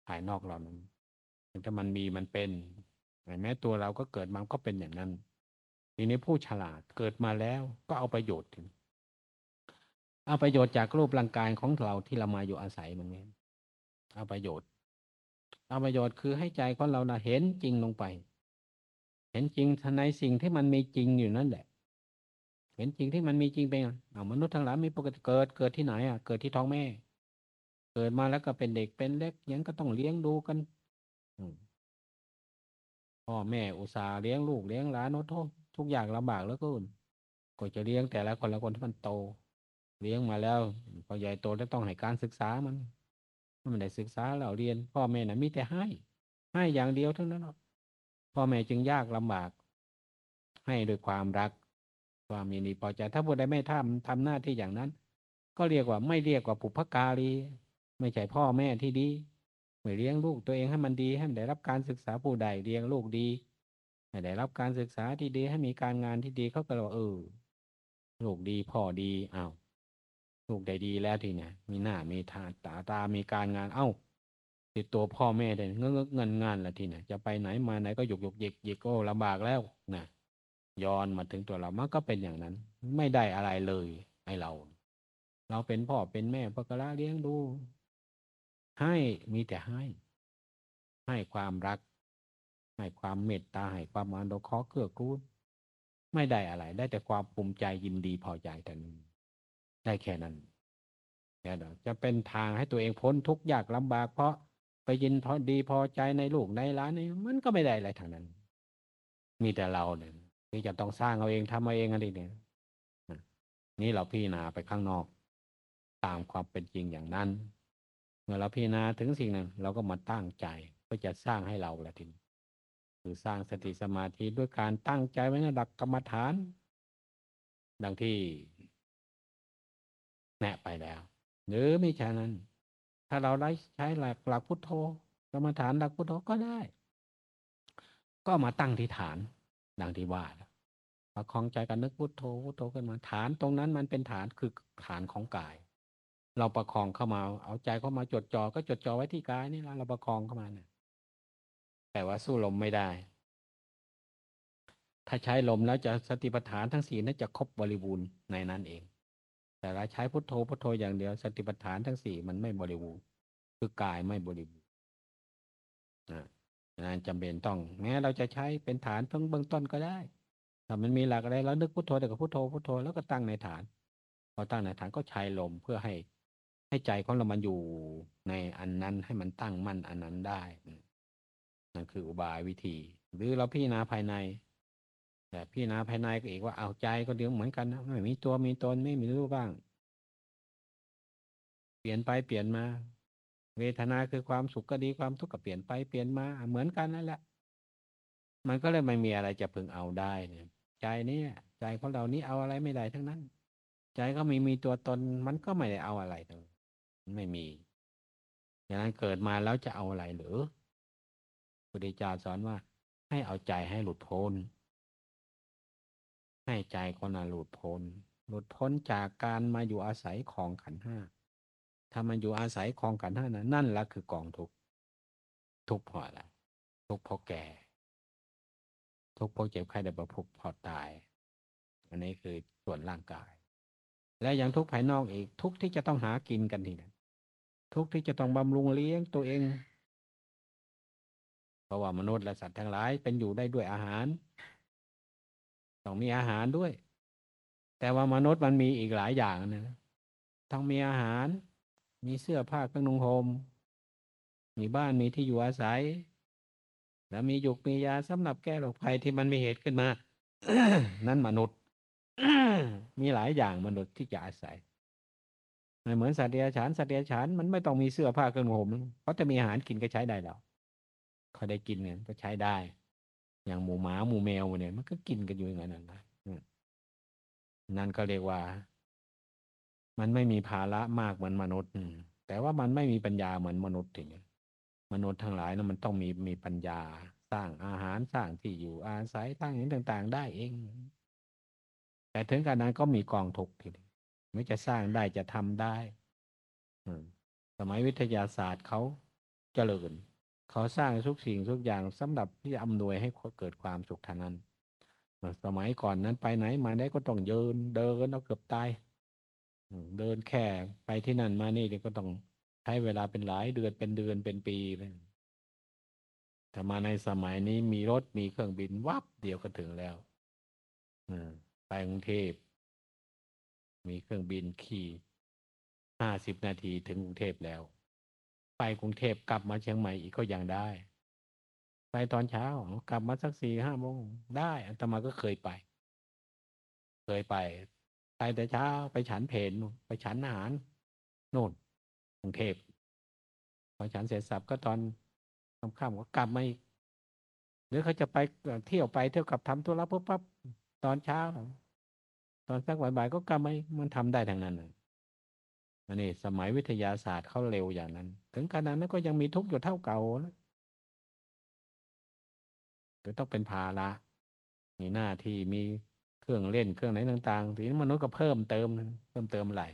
ภายนอกเรานั้นถ้ามันมีมันเป็นแม้ตัวเราก็เกิดมาก็เป็นอย่างนั้นทีนี้ผู้ฉลาดเกิดมาแล้วก็เอาประโยชน์ถึง เอาประโยชน์จากรูปร่างกายของเราที่เรามาอยู่อาศัยมันนี้ เอาประโยชน์ เอาประโยชน์คือให้ใจของเรานะเห็นจริงลงไป เห็นจริงในสิ่งที่มันมีจริงอยู่นั่นแหละ เห็นจริงที่มันมีจริงเป็นไงเอามนุษย์ทั้งหลายมีปกติเกิดเกิดที่ไหนอะ เกิดที่ท้องแม่ เกิดมาแล้วก็เป็นเด็กเป็นเล็กยังก็ต้องเลี้ยงดูกันพ่อแม่อุตส่าห์เลี้ยงลูกเลี้ยงหลานโน้ตทุกอย่างลำบากแล้วก็ก็จะเลี้ยงแต่ละคนละคนที่มันโต เลี้ยงมาแล้วพอใหญ่โตแล้วต้องให้การศึกษามัน มันได้ศึกษาเราเรียน พ่อแม่นะ่ะมีแต่ให้ ให้อย่างเดียวเท่านั้นพ่อแม่จึงยากลำบาก ให้ด้วยความรัก ความมีนีพอใจถ้าผู้ใดไม่ทำทำหน้าที่อย่างนั้น ก็เรียกว่าไม่เรียกว่าปุพการีไม่ใช่พ่อแม่ที่ดีไม่เลี้ยงลูกตัวเองให้มันดีให้ได้รับการศึกษาผู้ใดเลี้ยงลูกดีให้ได้รับการศึกษาที่ดีให้มีการงานที่ดีเขาก็เลยว่าเออลูกดีพ่อดีอ้าว ลูกได้ดีแล้วทีเนี่ย มีหน้ามีตาตาตามีการงาน เอ้า ติดตัวพ่อแม่ได้เงื้อเงินงานละทีเนี่ยจะไปไหนมาไหนก็หยกหยกเยกเยกโอ้ลำบากแล้วนะย้อนมาถึงตัวเรามันก็เป็นอย่างนั้น ไม่ได้อะไรเลยไอเรา เราเป็นพ่อเป็นแม่ปกละเลี้ยงดู ให้มีแต่ให้ ให้ความรัก ให้ความเมตตาให้ความอนุเคราะห์เกื้อกูลไม่ได้อะไร ได้แต่ความภูมิใจยินดีพอใจแต่นี้ ได้แค่นั้นเนี่ยจะเป็นทางให้ตัวเองพ้นทุกข์ยากลำบาก เพราะไปยินพอดีพอใจในลูกในร้านนี่มันก็ไม่ได้อะไรทางนั้น มีแต่เราเนี่ยที่จะต้องสร้างเอาเองทำเอาเองอะไรเนี่ยนี่เราพิจารณาไปข้างนอก ตามความเป็นจริงอย่างนั้น เมื่อเราพิจารณาถึงสิ่งนั้น เราก็มาตั้งใจเพื่อจะสร้างให้เราละทีคือสร้างสติสมาธิด้วยการตั้งใจไว้ในหลักกรรมฐาน ดังที่ แนะไปแล้ว หรือไม่ใช่นั้น ถ้าเราใช้หลักหลักพุทโธกรรมฐานหลักพุทโธก็ได้ ก็มาตั้งที่ฐานดังที่ว่าประคองใจกันนึกพุทโธพุทโธขึ้นมาฐานตรงนั้นมันเป็นฐานคือฐานของกาย เราประคองเข้ามาเอาใจเข้ามาจดจอ่อก็จดจ่อไว้ที่กายนี่แหละเราประคองเข้ามาเนี่ยแต่ว่าสู้ลมไม่ได้ ถ้าใช้ลมแล้วจะสติปัฏฐานทั้งสี่นั้นจะครบบริบูรณ์ในนั้นเอง แต่เราใช้พุทโธพุทโธอย่างเดียวสติปัฏฐานทั้งสี่มันไม่บริบูรณ์คือกายไม่บริบูรณ์นะนั้นจำเป็นต้องแม้เราจะใช้เป็นฐานเพิ่งเบื้องต้นก็ได้ถ้ามันมีหลักอะไรแล้วนึกพุทโธแต่ก็พุทโธพุทโธแล้วก็ตั้งในฐาน พอตั้งในฐานก็ใช้ลมเพื่อให้ให้ใจของเรามันอยู่ในอันนั้นให้มันตั้งมั่นอันนั้นได้นั่นคืออุบายวิธี หรือเราพิจารณาภายใน แต่พิจารณาภายในก็อีกว่าเอาใจก็เดียวเหมือนกันนะไม่มีตัวมีตนไม่มีรูปบ้าง เปลี่ยนไปเปลี่ยนมา เวทนาคือความสุขก็ดีความทุกข์ก็เปลี่ยนไปเปลี่ยนมาเหมือนกันนั่นแหละ มันก็เลยไม่มีอะไรจะพึงเอาได้เนี่ยใจนี่ใจของเรานี้เอาอะไรไม่ได้ทั้งนั้น ใจก็มีมีตัวตน มันก็ไม่ได้เอาอะไรเลยไม่มีอย่างนั้นเกิดมาแล้วจะเอาอะไรหรือพุทธเจ้าสอนว่า ให้เอาใจให้หลุดพ้น ให้ใจคนน่ะหลุดพ้น หลุดพ้นจากการมาอยู่อาศัยของขันห้าถ้ามันอยู่อาศัยของขันห้านะนั่นละคือกองทุกทุกพราะอะไรทุกเพราะแก่ ทุกเพราะเจ็บไข้ได้ประพบพอตาย อันนี้คือส่วนร่างกาย และอย่างทุกภายนอกอีก ทุกที่จะต้องหากินกันทีนะทุกที่จะต้องบำรุงเลี้ยงตัวเอง เพราะว่ามนุษย์และสัตว์ทั้งหลายเป็นอยู่ได้ด้วยอาหาร ต้องมีอาหารด้วย แต่ว่ามนุษย์มันมีอีกหลายอย่างนะต้องมีอาหาร มีเสื้อผ้าเครื่องนุ่งห่มมีบ้านมีที่อยู่อาศัย แล้วมียุกมียาสำหรับแก้โรคภัยที่มันมีเหตุขึ้นมา นั้นมนุษย์ มีหลายอย่างมนุษย์ที่จะอาศัยเหมือนสัตว์เดรัจฉานสัตว์เดรัจฉานมันไม่ต้องมีเสื้อผ้าเครื่องนุ่งห่มเขาจะมีอาหารกินก็ใช้ได้แล้วเขาได้กินเนี่ยก็ใช้ได้ อย่างหมูหมาหมูแมวเนี่ย มันก็กินกันอยู่อย่างนั้นนะนั่นก็เรียกว่า มันไม่มีภาระมากเหมือนมนุษย์แต่ว่ามันไม่มีปัญญาเหมือนมนุษย์ถึงมนุษย์ทั้งหลายนะมันต้องมีมีปัญญาสร้างอาหารสร้างที่อยู่อาศัยตั้งอย่างต่าง ๆ ได้เอง แต่ถึงขนาดนั้นก็มีกองทุกทีไม่จะสร้างได้จะทำได้สมัยวิทยาศาสตร์เขาเจริญ เขาสร้างทุกสิ่งทุกอย่างสำหรับที่จะอำนวยให้เกิดความสุขท่านั้น สมัยก่อนนั้นไปไหนมาได้ก็ต้องเดิน เดินเอาเกือบตาย เดินแค่ไปที่นั่นมานี่ก็ต้องใช้เวลาเป็นหลายเดือนเป็นเดือนเป็นปีเลยแต่มาในสมัยนี้มีรถมีเครื่องบินวับเดียวก็ถึงแล้วไปกรุงเทพ มีเครื่องบินขี่ห้าสิบนาทีถึงกรุงเทพแล้ว ไปกรุงเทพกลับมาเชียงใหม่อีกก็ยังได้ ไปตอนเช้ากลับมาสักสี่ห้าโมงได้อัตมาก็เคยไป เคยไปไปแต่เช้าไปฉันเพนไปฉันอาหารโน่นกรุงเทพพอฉันเสร็จสับก็ตอนค่ำๆก็กลับมาอีกหรือเขาจะไปเที่ยวไปเที่ยวกลับทำธุระปุ๊บปั๊บตอนเช้า ตอนสักบ่ายๆก็กลับมามันทำได้ทั้งนั้น อันนี้สมัยวิทยาศาสตร์เขาเร็วอย่างนั้น ถึงขนาดนั้นก็ยังมีทุกข์อยู่เท่าเก่าแล้วก็ต้องเป็นภาระมีหน้าที่มีเครื่องเล่นเครื่องไหนต่างๆทีนี้มนุษย์ก็เพิ่มเติมเพิ่มเติมอะไร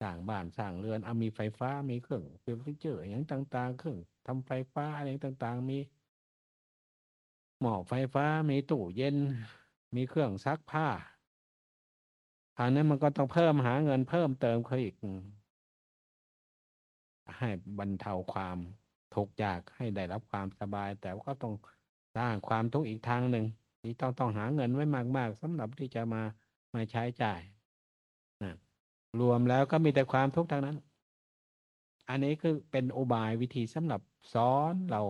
สร้างบ้านสร้างเรือนเอามีไฟฟ้ามีเครื่องเฟอร์นิเจอร์อย่างต่าง ๆ เครื่องทำไฟฟ้าอะไรต่างๆ มีหม้อไฟฟ้ามีตู้เย็น มีเครื่องซักผ้า ทางนั้มันก็ต้องเพิ่มหาเงินเพิ่มเติมเขาอีก ให้บรรเทาความทุกข์ยากให้ได้รับความสบาย แต่ก็ต้องสร้างความทุกข์อีกทางหนึ่งที่ต้องต้องหาเงินไว้มาก ๆสำหรับที่จะมามาใช้จ่ายนะรวมแล้วก็มีแต่ความทุกข์ทางนั้น อันนี้คือเป็นอุบายวิธีสำหรับสอนเรา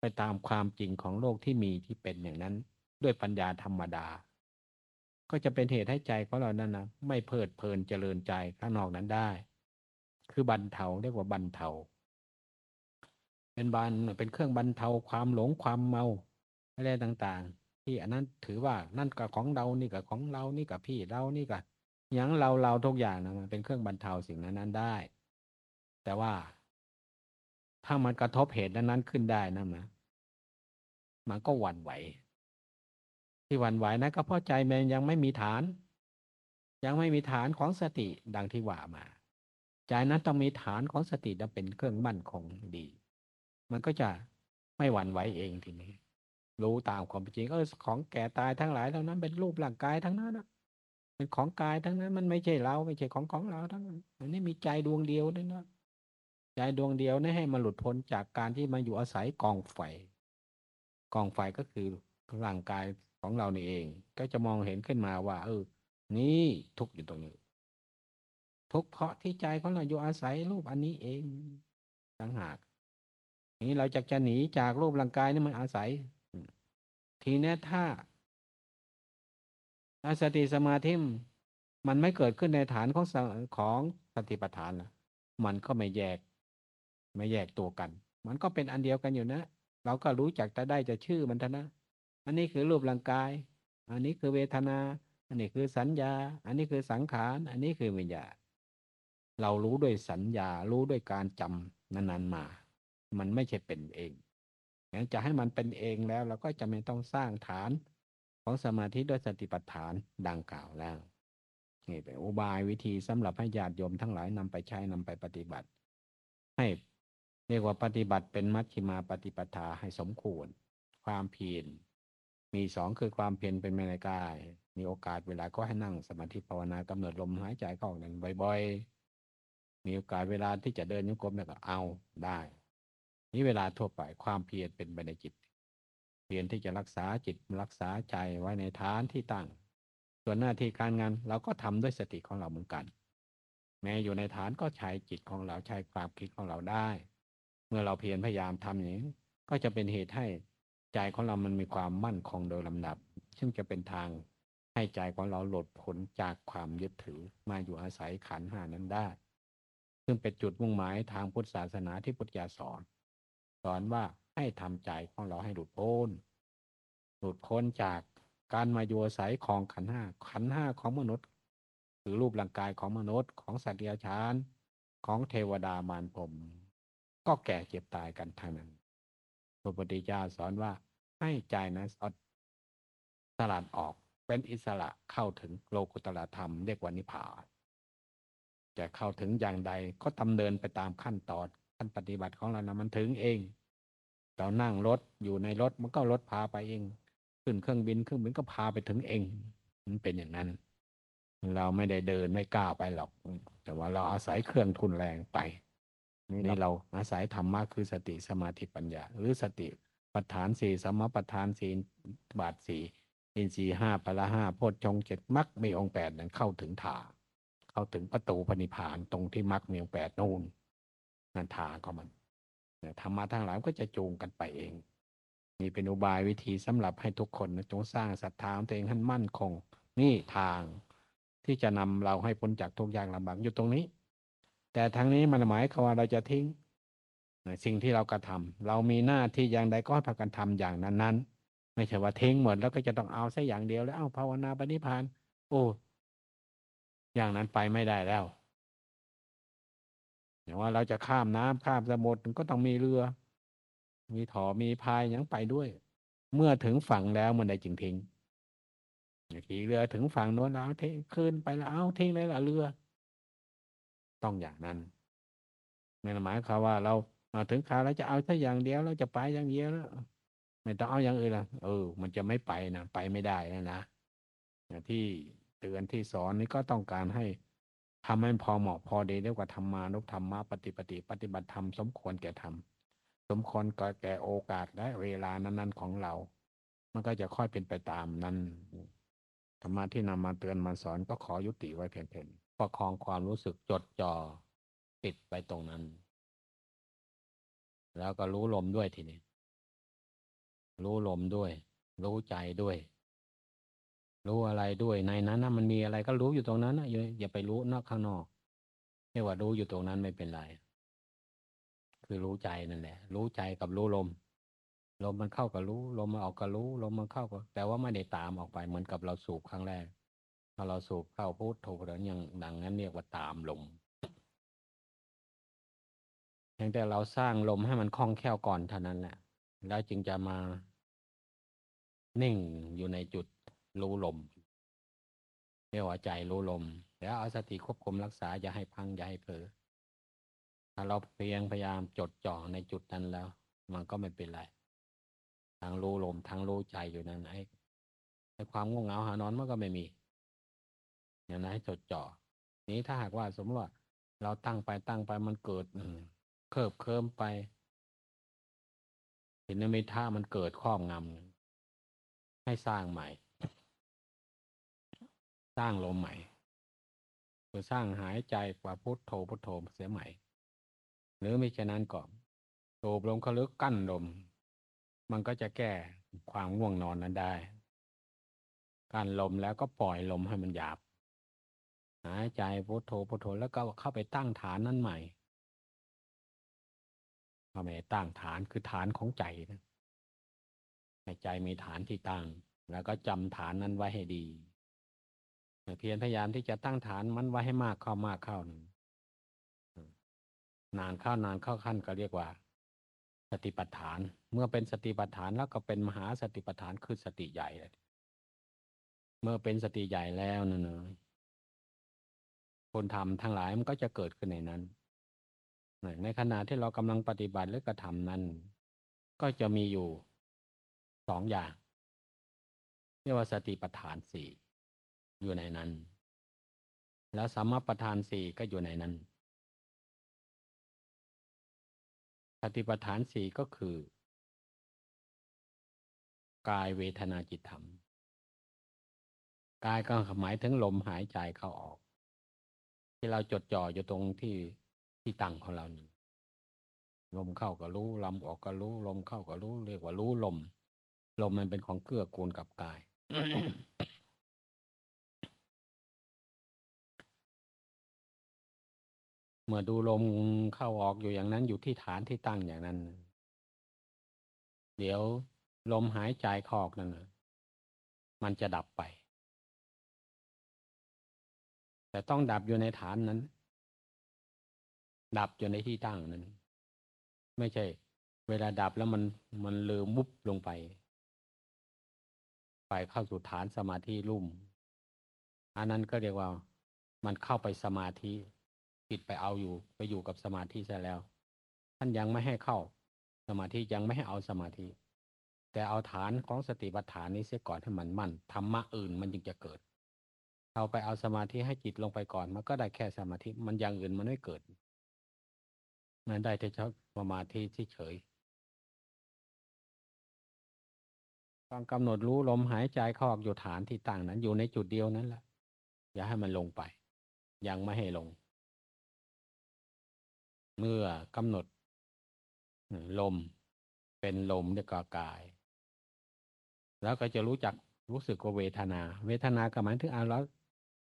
ไปตามความจริงของโลกที่มีที่เป็นอย่างนั้น ด้วยปัญญาธรรมดา ก็จะเป็นเหตุให้ใจของเรานั้นนะไม่เพลิดเพลินเจริญใจข้างนอกนั้นได้ คือบรรเทาเรียกว่าบรรเทา เป็นบันเป็นเครื่องบรรเทาความหลงความเมาอะไรต่างๆ ที่อันนั้นถือว่านั่นกับของเรานี่กับของเรานี่กับพี่เรานี่กับอย่างเราเราทุกอย่างนะมันเป็นเครื่องบรรเทาสิ่งนั้นนั้นได้ แต่ว่า ถ้ามันกระทบเหตุนั้นนั้นขึ้นได้นะนะมันก็หวั่นไหว ที่หวั่นไหวนะก็เพราะใจมันยังไม่มีฐาน ยังไม่มีฐานของสติดังที่ว่ามา ใจนั้นต้องมีฐานของสติและเป็นเครื่องมั่นคงดี มันก็จะไม่หวั่นไหวเองทีนี้ รู้ตามความเป็นจริงเออของแก่ตายทั้งหลายเหล่านั้นเป็นรูปร่างกายทั้งนั้นนะเป็นของกายทั้งนั้น มันไม่ใช่เราไม่ใช่ของของเราทั้งนั้นมันนี่มีใจดวงเดียวด้วยนะใจดวงเดียวนี่ให้มาหลุดพ้นจากการที่มาอยู่อาศัยกองไฟกองไฟก็คือร่างกาย ของเรานี่เอง ก็จะมองเห็นขึ้นมาว่า เออ นี่ทุกอยู่ตรงนี้ ทุกเพราะที่ใจของเราอยู่อาศัยรูปอันนี้เองต่างหากนี้เราจะจะหนีจากรูปร่างกายนี่มันอาศัย ทีนี้ถ้าถ้าสติสมาธิมันไม่เกิดขึ้นในฐานของของสติปัฏฐานนะมันก็ไม่แยก ไม่แยกตัวกัน มันก็เป็นอันเดียวกันอยู่นะ เราก็รู้จักแต่ได้จะชื่อมันเท่านะ อันนี้คือรูปร่างกาย อันนี้คือเวทนา อันนี้คือสัญญา อันนี้คือสังขาร อันนี้คือวิญญาณ เรารู้ด้วยสัญญา รู้ด้วยการจำนั้นๆมา มันไม่ใช่เป็นเองงั้นจะให้มันเป็นเองแล้วเราก็จะไม่ต้องสร้างฐานของสมาธิด้วยสติปัฏฐานดังกล่าวแล้วนี่เป็นอุบายวิธีสำหรับให้ญาติโยมทั้งหลายนำไปใช้นำไปปฏิบัติ ให้เรียกว่าปฏิบัติเป็นมัชฌิมาปฏิปทาให้สมควร ความเพียร มีสองคือความเพียรเป็นในกาย มีโอกาสเวลาก็ให้นั่งสมาธิภาวนากำหนดลมหายใจเข้าหนึ่งบ่อยๆ มีโอกาสเวลาที่จะเดินโยกมเนี่ยก็เอาได้ นี่เวลาทั่วไปความเพียรเป็นไปในจิต เพียรที่จะรักษาจิตรักษาใจไว้ในฐานที่ตั้ง ส่วนหน้าที่การงานเราก็ทำด้วยสติของเราเหมือนกัน แม้อยู่ในฐานก็ใช้จิตของเราใช้ความคิดของเราได้ เมื่อเราเพียรพยายามทำอย่างนี้ก็จะเป็นเหตุให้ ใจของเรามันมีความมั่นคงโดยลำดับ ซึ่งจะเป็นทางให้ใจของเราหลุดพ้นจากความยึดถือมาอยู่อาศัยขันหานั้นได้ ซึ่งเป็นจุดมุ่งหมายทางพุทธศาสนาที่พุทธยาสอน สอนว่าให้ทำใจของเราให้หลุดพ้น หลุดพ้นจากการมาอยู่อาศัยของขันห้าขันห้าของมนุษย์ หรือรูปร่างกายของมนุษย์ของสัตว์เดรัจฉานของเทวดามารพรมก็แก่เจ็บตายกันทางนั้น พระพุทธเจ้าสอนว่าให้ใจนั้นสลัดออกเป็นอิสระเข้าถึงโลกุตละธรรมเรียกว่านิพพานจะเข้าถึงอย่างใดก็ดำเนินไปตามขั้นตอนขั้นปฏิบัติของเรานะมันถึงเองเรานั่งรถอยู่ในรถมันก็รถพาไปเอง ขึ้นเครื่องบินเครื่องบินก็พาไปถึงเองมันเป็นอย่างนั้น เราไม่ได้เดินไม่กล้าไปหรอก แต่ว่าเราอาศัยเครื่องทุนแรงไป นี่เราอาศัยธรรมะคือสติสมาธิปัญญา หรือสติปัฏฐานสี่สมปัฏฐานสี่บาทสี่อินทรีห้าพละห้าโพชฌงเจ็ดมรรคมีองแปดนั้นเข้าถึงถาเข้าถึงประตูพนิพานตรงที่มรรคมีองแปดนู่นนั่นถาก็มันธรรมะทั้งหลายก็จะจูงกันไปเอง นี่เป็นอุบายวิธีสำหรับให้ทุกคนนะจงสร้างศรัทธาตัวเองให้มั่นคง นี่ทางที่จะนำเราให้พ้นจากทุกอย่างลำบากอยู่ตรงนี้ แต่ทางนี้มันหมายความว่าเราจะทิ้ง สิ่งที่เรากระทำเรามีหน้าที่อย่างใดก็ให้พากันทำอย่างนั้นๆไม่ใช่ว่าทิ้งหมดแล้วก็จะต้องเอาแค่อย่างเดียวแล้วเอาภาวนาปณิพานโอ้อย่างนั้นไปไม่ได้แล้วอย่างว่าเราจะข้ามน้ำข้ามสมุทรก็ต้องมีเรือ มีถอมีพายยังไปด้วย เมื่อถึงฝั่งแล้วมันได้จึงทิ้งขี่เรือถึงฝั่งโน้นแล้วทิ้งคืนไปแล้วเอาทิ้งเลยละเรือ ต้องอย่างนั้นไม่หมายความว่าเรามาถึงคราวแล้วจะเอาแค่อย่างเดียวเราจะไปอย่างเดียวแล้วไม่ต้องเอาอย่างอื่นละเออ มันจะไม่ไปนะไปไม่ได้นะนะที่เตือนที่สอนนี่ก็ต้องการให้ทำให้พอเหมาะพอดีเรียกว่าธรรมานุธรรมะปฏิปฏิปฏิบัติธรรมสมควรแก่ธรรมสมควรแก่โอกาสและเวลานั้น ๆ ของเรา มันก็จะค่อยเป็นไปตามนั้นธรรมะที่นำมาเตือนมาสอนก็ขอยุติไว้เพียงเท่านี้ ประคองความรู้สึกจดจ่อติดไปตรงนั้น แล้วก็รู้ลมด้วยทีนี้ รู้ลมด้วย รู้ใจด้วย รู้อะไรด้วยในนั้นนะมันมีอะไรก็รู้อยู่ตรงนั้นนะอย่าไปรู้นอกข้างนอกไม่ว่ารู้อยู่ตรงนั้นไม่เป็นไรคือรู้ใจนั่นแหละ รู้ใจกับรู้ลม ลมมันเข้ากับรู้ ลมมันออกกับรู้ ลมมันเข้ากับแต่ว่าไม่ได้ตามออกไปเหมือนกับเราสูบครั้งแรก พอเราสูบเข้าพุทโธแล้วยังดังนั้นเรียกว่าตามลมเพียงแต่เราสร้างลมให้มันคล่องแคล่วก่อนเท่านั้นแหละ แล้วจึงจะมานิ่งอยู่ในจุดรู้ลมเรียกว่าใจรู้ลม แล้วเอาสติควบคุมรักษาอย่าให้พังอย่าให้เผลอถ้าเราเพียงพยายามจดจ่อในจุดนั้นแล้ว มันก็ไม่เป็นไรทั้งรู้ลมทั้งรู้ใจอยู่นั้นไอ้ไอ้ความง่วงเหงาหานอนมันก็ไม่มี อย่างนั้นให้จดจ่อ นี้ถ้าหากว่าสมมติว่าเราตั้งไปตั้งไปมันเกิดเคิบเคิมไปเห็นนมิท่ามันเกิดครอบงำให้สร้างใหม่ สร้างลมใหม่คือสร้างหายใจกว่าพุทโธพุทโธเสียใหม่ หรือไม่ฉะนั้นก็โอบลมเขาลึกกั้นลม มันก็จะแก้ความง่วงนอนนั้นได้ การลมแล้วก็ปล่อยลมให้มันหยาบ หายใจพุทโธพุทโธแล้วก็เข้าไปตั้งฐานนั้นใหม่เข้าไปตั้งฐานคือฐานของใจนะให้ใจมีฐานที่ตั้ง แล้วก็จำฐานนั้นไว้ให้ดีเพียรพยายามที่จะตั้งฐานมันไว้ให้มากเข้ามากเข้านะนานเข้านานเข้าขั้นก็เรียกว่า สติปัฏฐาน เมื่อเป็นสติปัฏฐานแล้วก็เป็นมหาสติปัฏฐานคือสติใหญ่เลยเมื่อเป็นสติใหญ่แล้วเนเอง คนทำทั้งหลายมันก็จะเกิดขึ้นในนั้น ในขณะที่เรากำลังปฏิบัติหรือกระทำนั้น ก็จะมีอยู่สองอย่าง เรียกว่าสติปัฏฐานสี่อยู่ในนั้น แล้วสัมมาปัฏฐานสี่ก็อยู่ในนั้นสติปัฏฐานสี่ก็คือ กายเวทนาจิตธรรม กายก็หมายถึงลมหายใจเข้าออก ที่เราจดจ่ออยู่ตรงที่ที่ตั้งของเรานี่ลมเข้าก็รู้ลมออกก็รู้ ลมเข้าก็รู้ เรียกว่ารู้ลม ลมมันเป็นของเกื้อกูลกับกาย เมื่อดูลมเข้าออกอยู่อย่างนั้นอยู่ที่ฐานที่ตั้งอย่างนั้น เดี๋ยวลมหายใจเข้าออกนั่นนะมันจะดับไป แต่ต้องดับอยู่ในฐานนั้น ดับอยู่ในที่ตั้งนั้น ไม่ใช่ เวลาดับแล้วมันมันลืมมุบลงไป ไปเข้าสู่ฐานสมาธิลุ่ม อันนั้นก็เรียกว่า มันเข้าไปสมาธิจิตไปเอาอยู่ ไปอยู่กับสมาธิซะแล้ว ท่านยังไม่ให้เข้า สมาธิยังไม่ให้เอาสมาธิ แต่เอาฐานของสติปัฏฐานนี้เสียก่อนให้มันมั่นธรรมะอื่นมันจึงจะเกิด เอาไปเอาสมาธิให้จิตลงไปก่อน มันก็ได้แค่สมาธิมันอย่างอื่นมันไม่เกิด มันได้แต่เฉพาะสมาธิที่เฉยต้องกำหนดรู้ลมหายใจเข้าออกอยู่ฐานที่ต่างนั้น อยู่ในจุดเดียวนั้นแหละอย่าให้มันลงไป ยังไม่ให้ลง เมื่อกำหนด ลมเป็นลมเรียกกาย แล้วก็จะรู้จักรู้สึกว่าเวทนา เวทนาก็หมายถึงอ่าเรา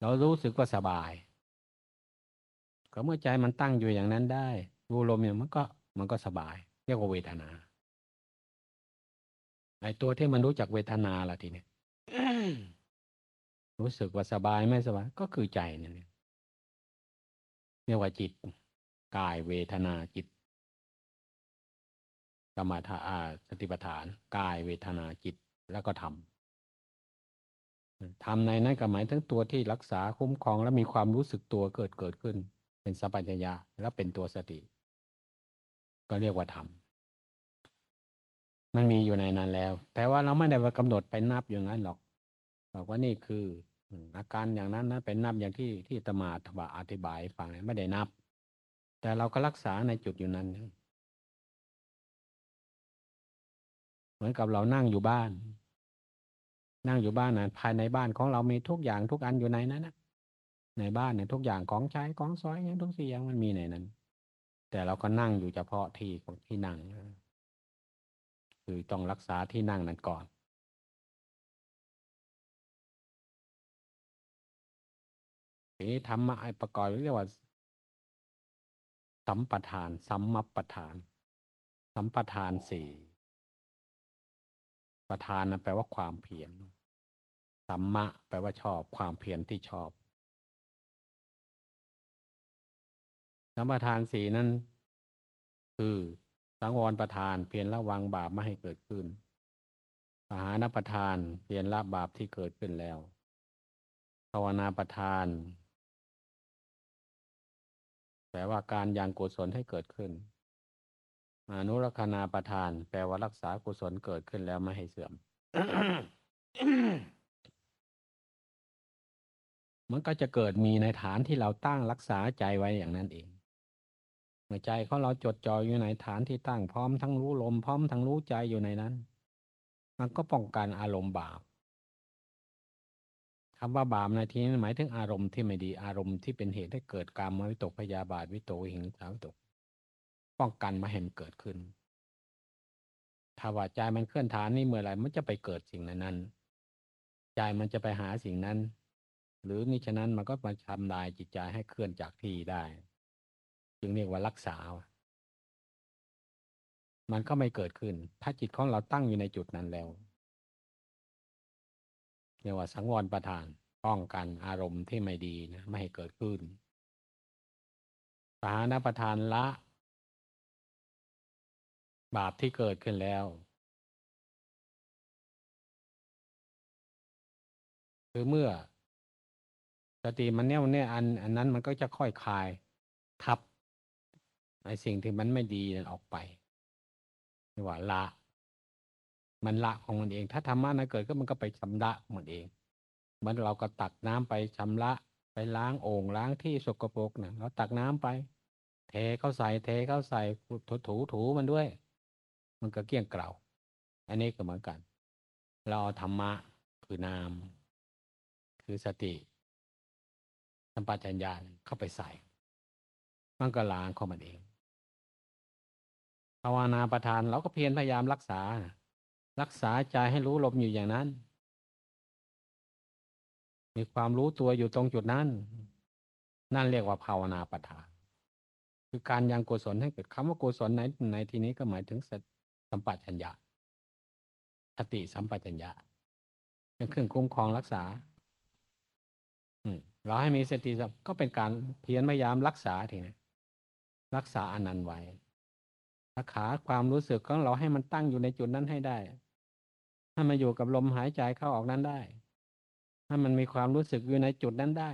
เรารู้สึกว่าสบาย ก็เมื่อใจมันตั้งอยู่อย่างนั้นได้รู้ลมเนี่ยมันก็มันก็สบาย เรียกว่าเวทนาไอ้ตัวที่มันรู้จักเวทนาล่ะทีเนี้รู้สึกว่าสบายไม่สบาย ก็คือใจเนั่นเรียกว่าจิตกายเวทนาจิตสมาธิอาสติปัฏฐาน กายเวทนาจิตแล้วก็ ทำในนั้นก็หมายถึงตัวที่รักษาคุ้มครองและมีความรู้สึกตัวเกิดเกิดขึ้น เป็นสัพพัญญาแล้วเป็นตัวสติ ก็เรียกว่าธรรมมันมีอยู่ในนั้นแล้ว แต่ว่าเราไม่ได้ว่ากำหนดไปนับอย่างนั้นหรอก บอกว่านี่คืออาการอย่างนั้นนะเป็นนับอย่างที่ที่ตมาถบาอธิบายฟังไม่ได้นับ แต่เราก็รักษาในจุดอยู่นั้น เหมือนกับเรานั่งอยู่บ้าน นั่งอยู่บ้านนะภายในบ้านของเรามีทุกอย่างทุกอันอยู่ในนั้นนะในบ้านเนี่ยทุกอย่างของใช้ของซอยอย่างทุกสิ่งอย่างมันมีในนั้น แต่เราก็นั่งอยู่เฉพาะที่ของที่นั่งคือต้องรักษาที่นั่งนั้นก่อนทีนี้ธรรมะไอประกอบเรียกว่า สัมปทาน สัมมัปปทาน สัมปทานสี่ ประธานนะแปลว่าความเพียรสัมมะ แปลว่าชอบความเพียรที่ชอบ สัมปทานสีนั้น คือสังวรประทานเพียรระวังบาปไม่ให้เกิดขึ้นปหานประทานเปลี่ยนละบาปที่เกิดขึ้นแล้วภาวนาประทานแปลว่าการยังกุศลให้เกิดขึ้น อนุรักษนาประทาน แปลว่ารักษากุศลเกิดขึ้นแล้วไม่ให้เสื่อม มันก็จะเกิดมีในฐานที่เราตั้งรักษาใจไว้อย่างนั้นเองเมื่อใจของเราจดจ่ออยู่ในฐานที่ตั้งพร้อมทั้งรู้ลมพร้อมทั้งรู้ใจอยู่ในนั้น มันก็ป้องกันอารมณ์บาปคำว่าบาปในที่นี้หมายถึงอารมณ์ที่ไม่ดีอารมณ์ที่เป็นเหตุให้เกิดกรรมวิตกพยาบาทวิตกหิงสาวิตก ป้องกันมาให้มันเกิดขึ้น ถ้าว่าใจมันเคลื่อนฐานนี่เมื่อไหร่มันจะไปเกิดสิ่งนั้นนั้นใจมันจะไปหาสิ่งนั้น หรือมิฉะนั้นมันก็มาทำลายจิตใจให้เคลื่อนจากที่ได้ จึงเรียกว่ารักษา มันก็ไม่เกิดขึ้น ถ้าจิตของเราตั้งอยู่ในจุดนั้นแล้วเรียกว่าสังวรประทานป้องกันอารมณ์ที่ไม่ดีนะไม่ให้เกิดขึ้นปหานประทานละ บาปที่เกิดขึ้นแล้ว คือเมื่อสติมันแน่วแน่อันอันนั้นมันก็จะค่อยคลายทับไอสิ่งที่มันไม่ดีนั้นออกไปเรียกว่าละ มันละของมันเอง ถ้าธรรมะนั้นเกิดก็มันก็ไปชำระมันเองเหมันเราก็ตักน้ำไปชำระไปล้างโอ่งล้างที่สกปรกเนี่ยเราตักน้ำไป เทเข้าใส่เทเข้าใส่ถูถูถูมันด้วย มันก็เกี้ยงเกล่าอันนี้ก็เหมือนกัน เราเอาธรรมะคือนาม คือสติสัมปชัญญะเข้าไปใส่ มันก็ล้างของมันเองภาวนาประทานเราก็เพียรพยายามรักษา รักษาใจให้รู้ลมอยู่อย่างนั้น มีความรู้ตัวอยู่ตรงจุดนั้น นั่นเรียกว่าภาวนาประทาน คือการยังกุศลให้เกิดคำว่ากุศลในในที่นี้ก็หมายถึง สัมปชัญญะสติสัมปชัญญะเป็นเครื่องคุ้มครองรักษา อืมเราให้มีสติก็เป็นการเพียรพยายามรักษาทีนี้รักษาอนันต์ไว้รักษาความรู้สึกของเราให้มันตั้งอยู่ในจุดนั้นให้ได้ให้มันอยู่กับลมหายใจเข้าออกนั้นได้ให้มันมีความรู้สึกอยู่ในจุดนั้นได้